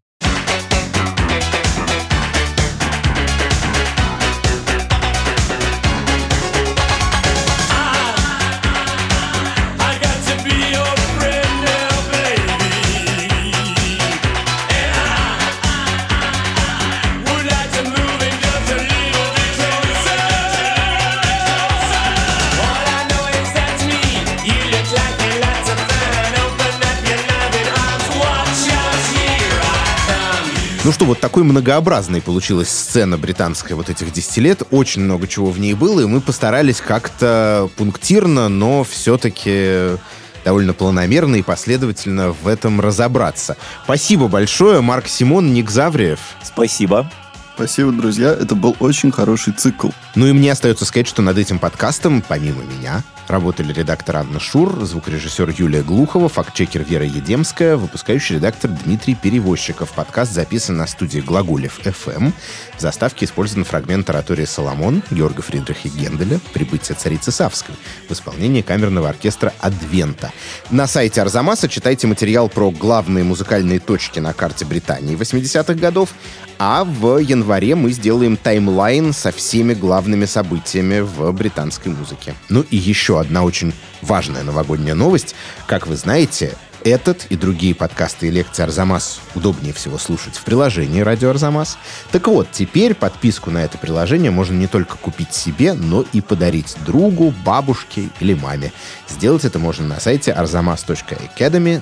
Ну что, вот такой многообразной получилась сцена британская вот этих 10 лет. Очень много чего в ней было, и мы постарались как-то пунктирно, но все-таки довольно планомерно и последовательно в этом разобраться. Спасибо большое, Марк Симон, Ник Завриев. Спасибо. Спасибо, друзья. Это был очень хороший цикл. Ну и мне остается сказать, что над этим подкастом, помимо меня, работали редактор Анна Шур, звукорежиссер Юлия Глухова, фактчекер Вера Едемская, выпускающий редактор Дмитрий Перевозчиков. Подкаст записан на студии Глаголев FM. В заставке использован фрагмент оратории «Соломон» Георга Фридриха Генделя «Прибытие царицы Савской» в исполнении камерного оркестра «Адвента». На сайте Арзамаса читайте материал про главные музыкальные точки на карте Британии 80-х годов, а в январе мы сделаем таймлайн со всеми главными событиями в британской музыке. Ну и еще одна очень важная новогодняя новость. Как вы знаете, этот и другие подкасты и лекции Арзамас удобнее всего слушать в приложении «Радио Арзамас». Так вот, теперь подписку на это приложение можно не только купить себе, но и подарить другу, бабушке или маме. Сделать это можно на сайте arzamas.academy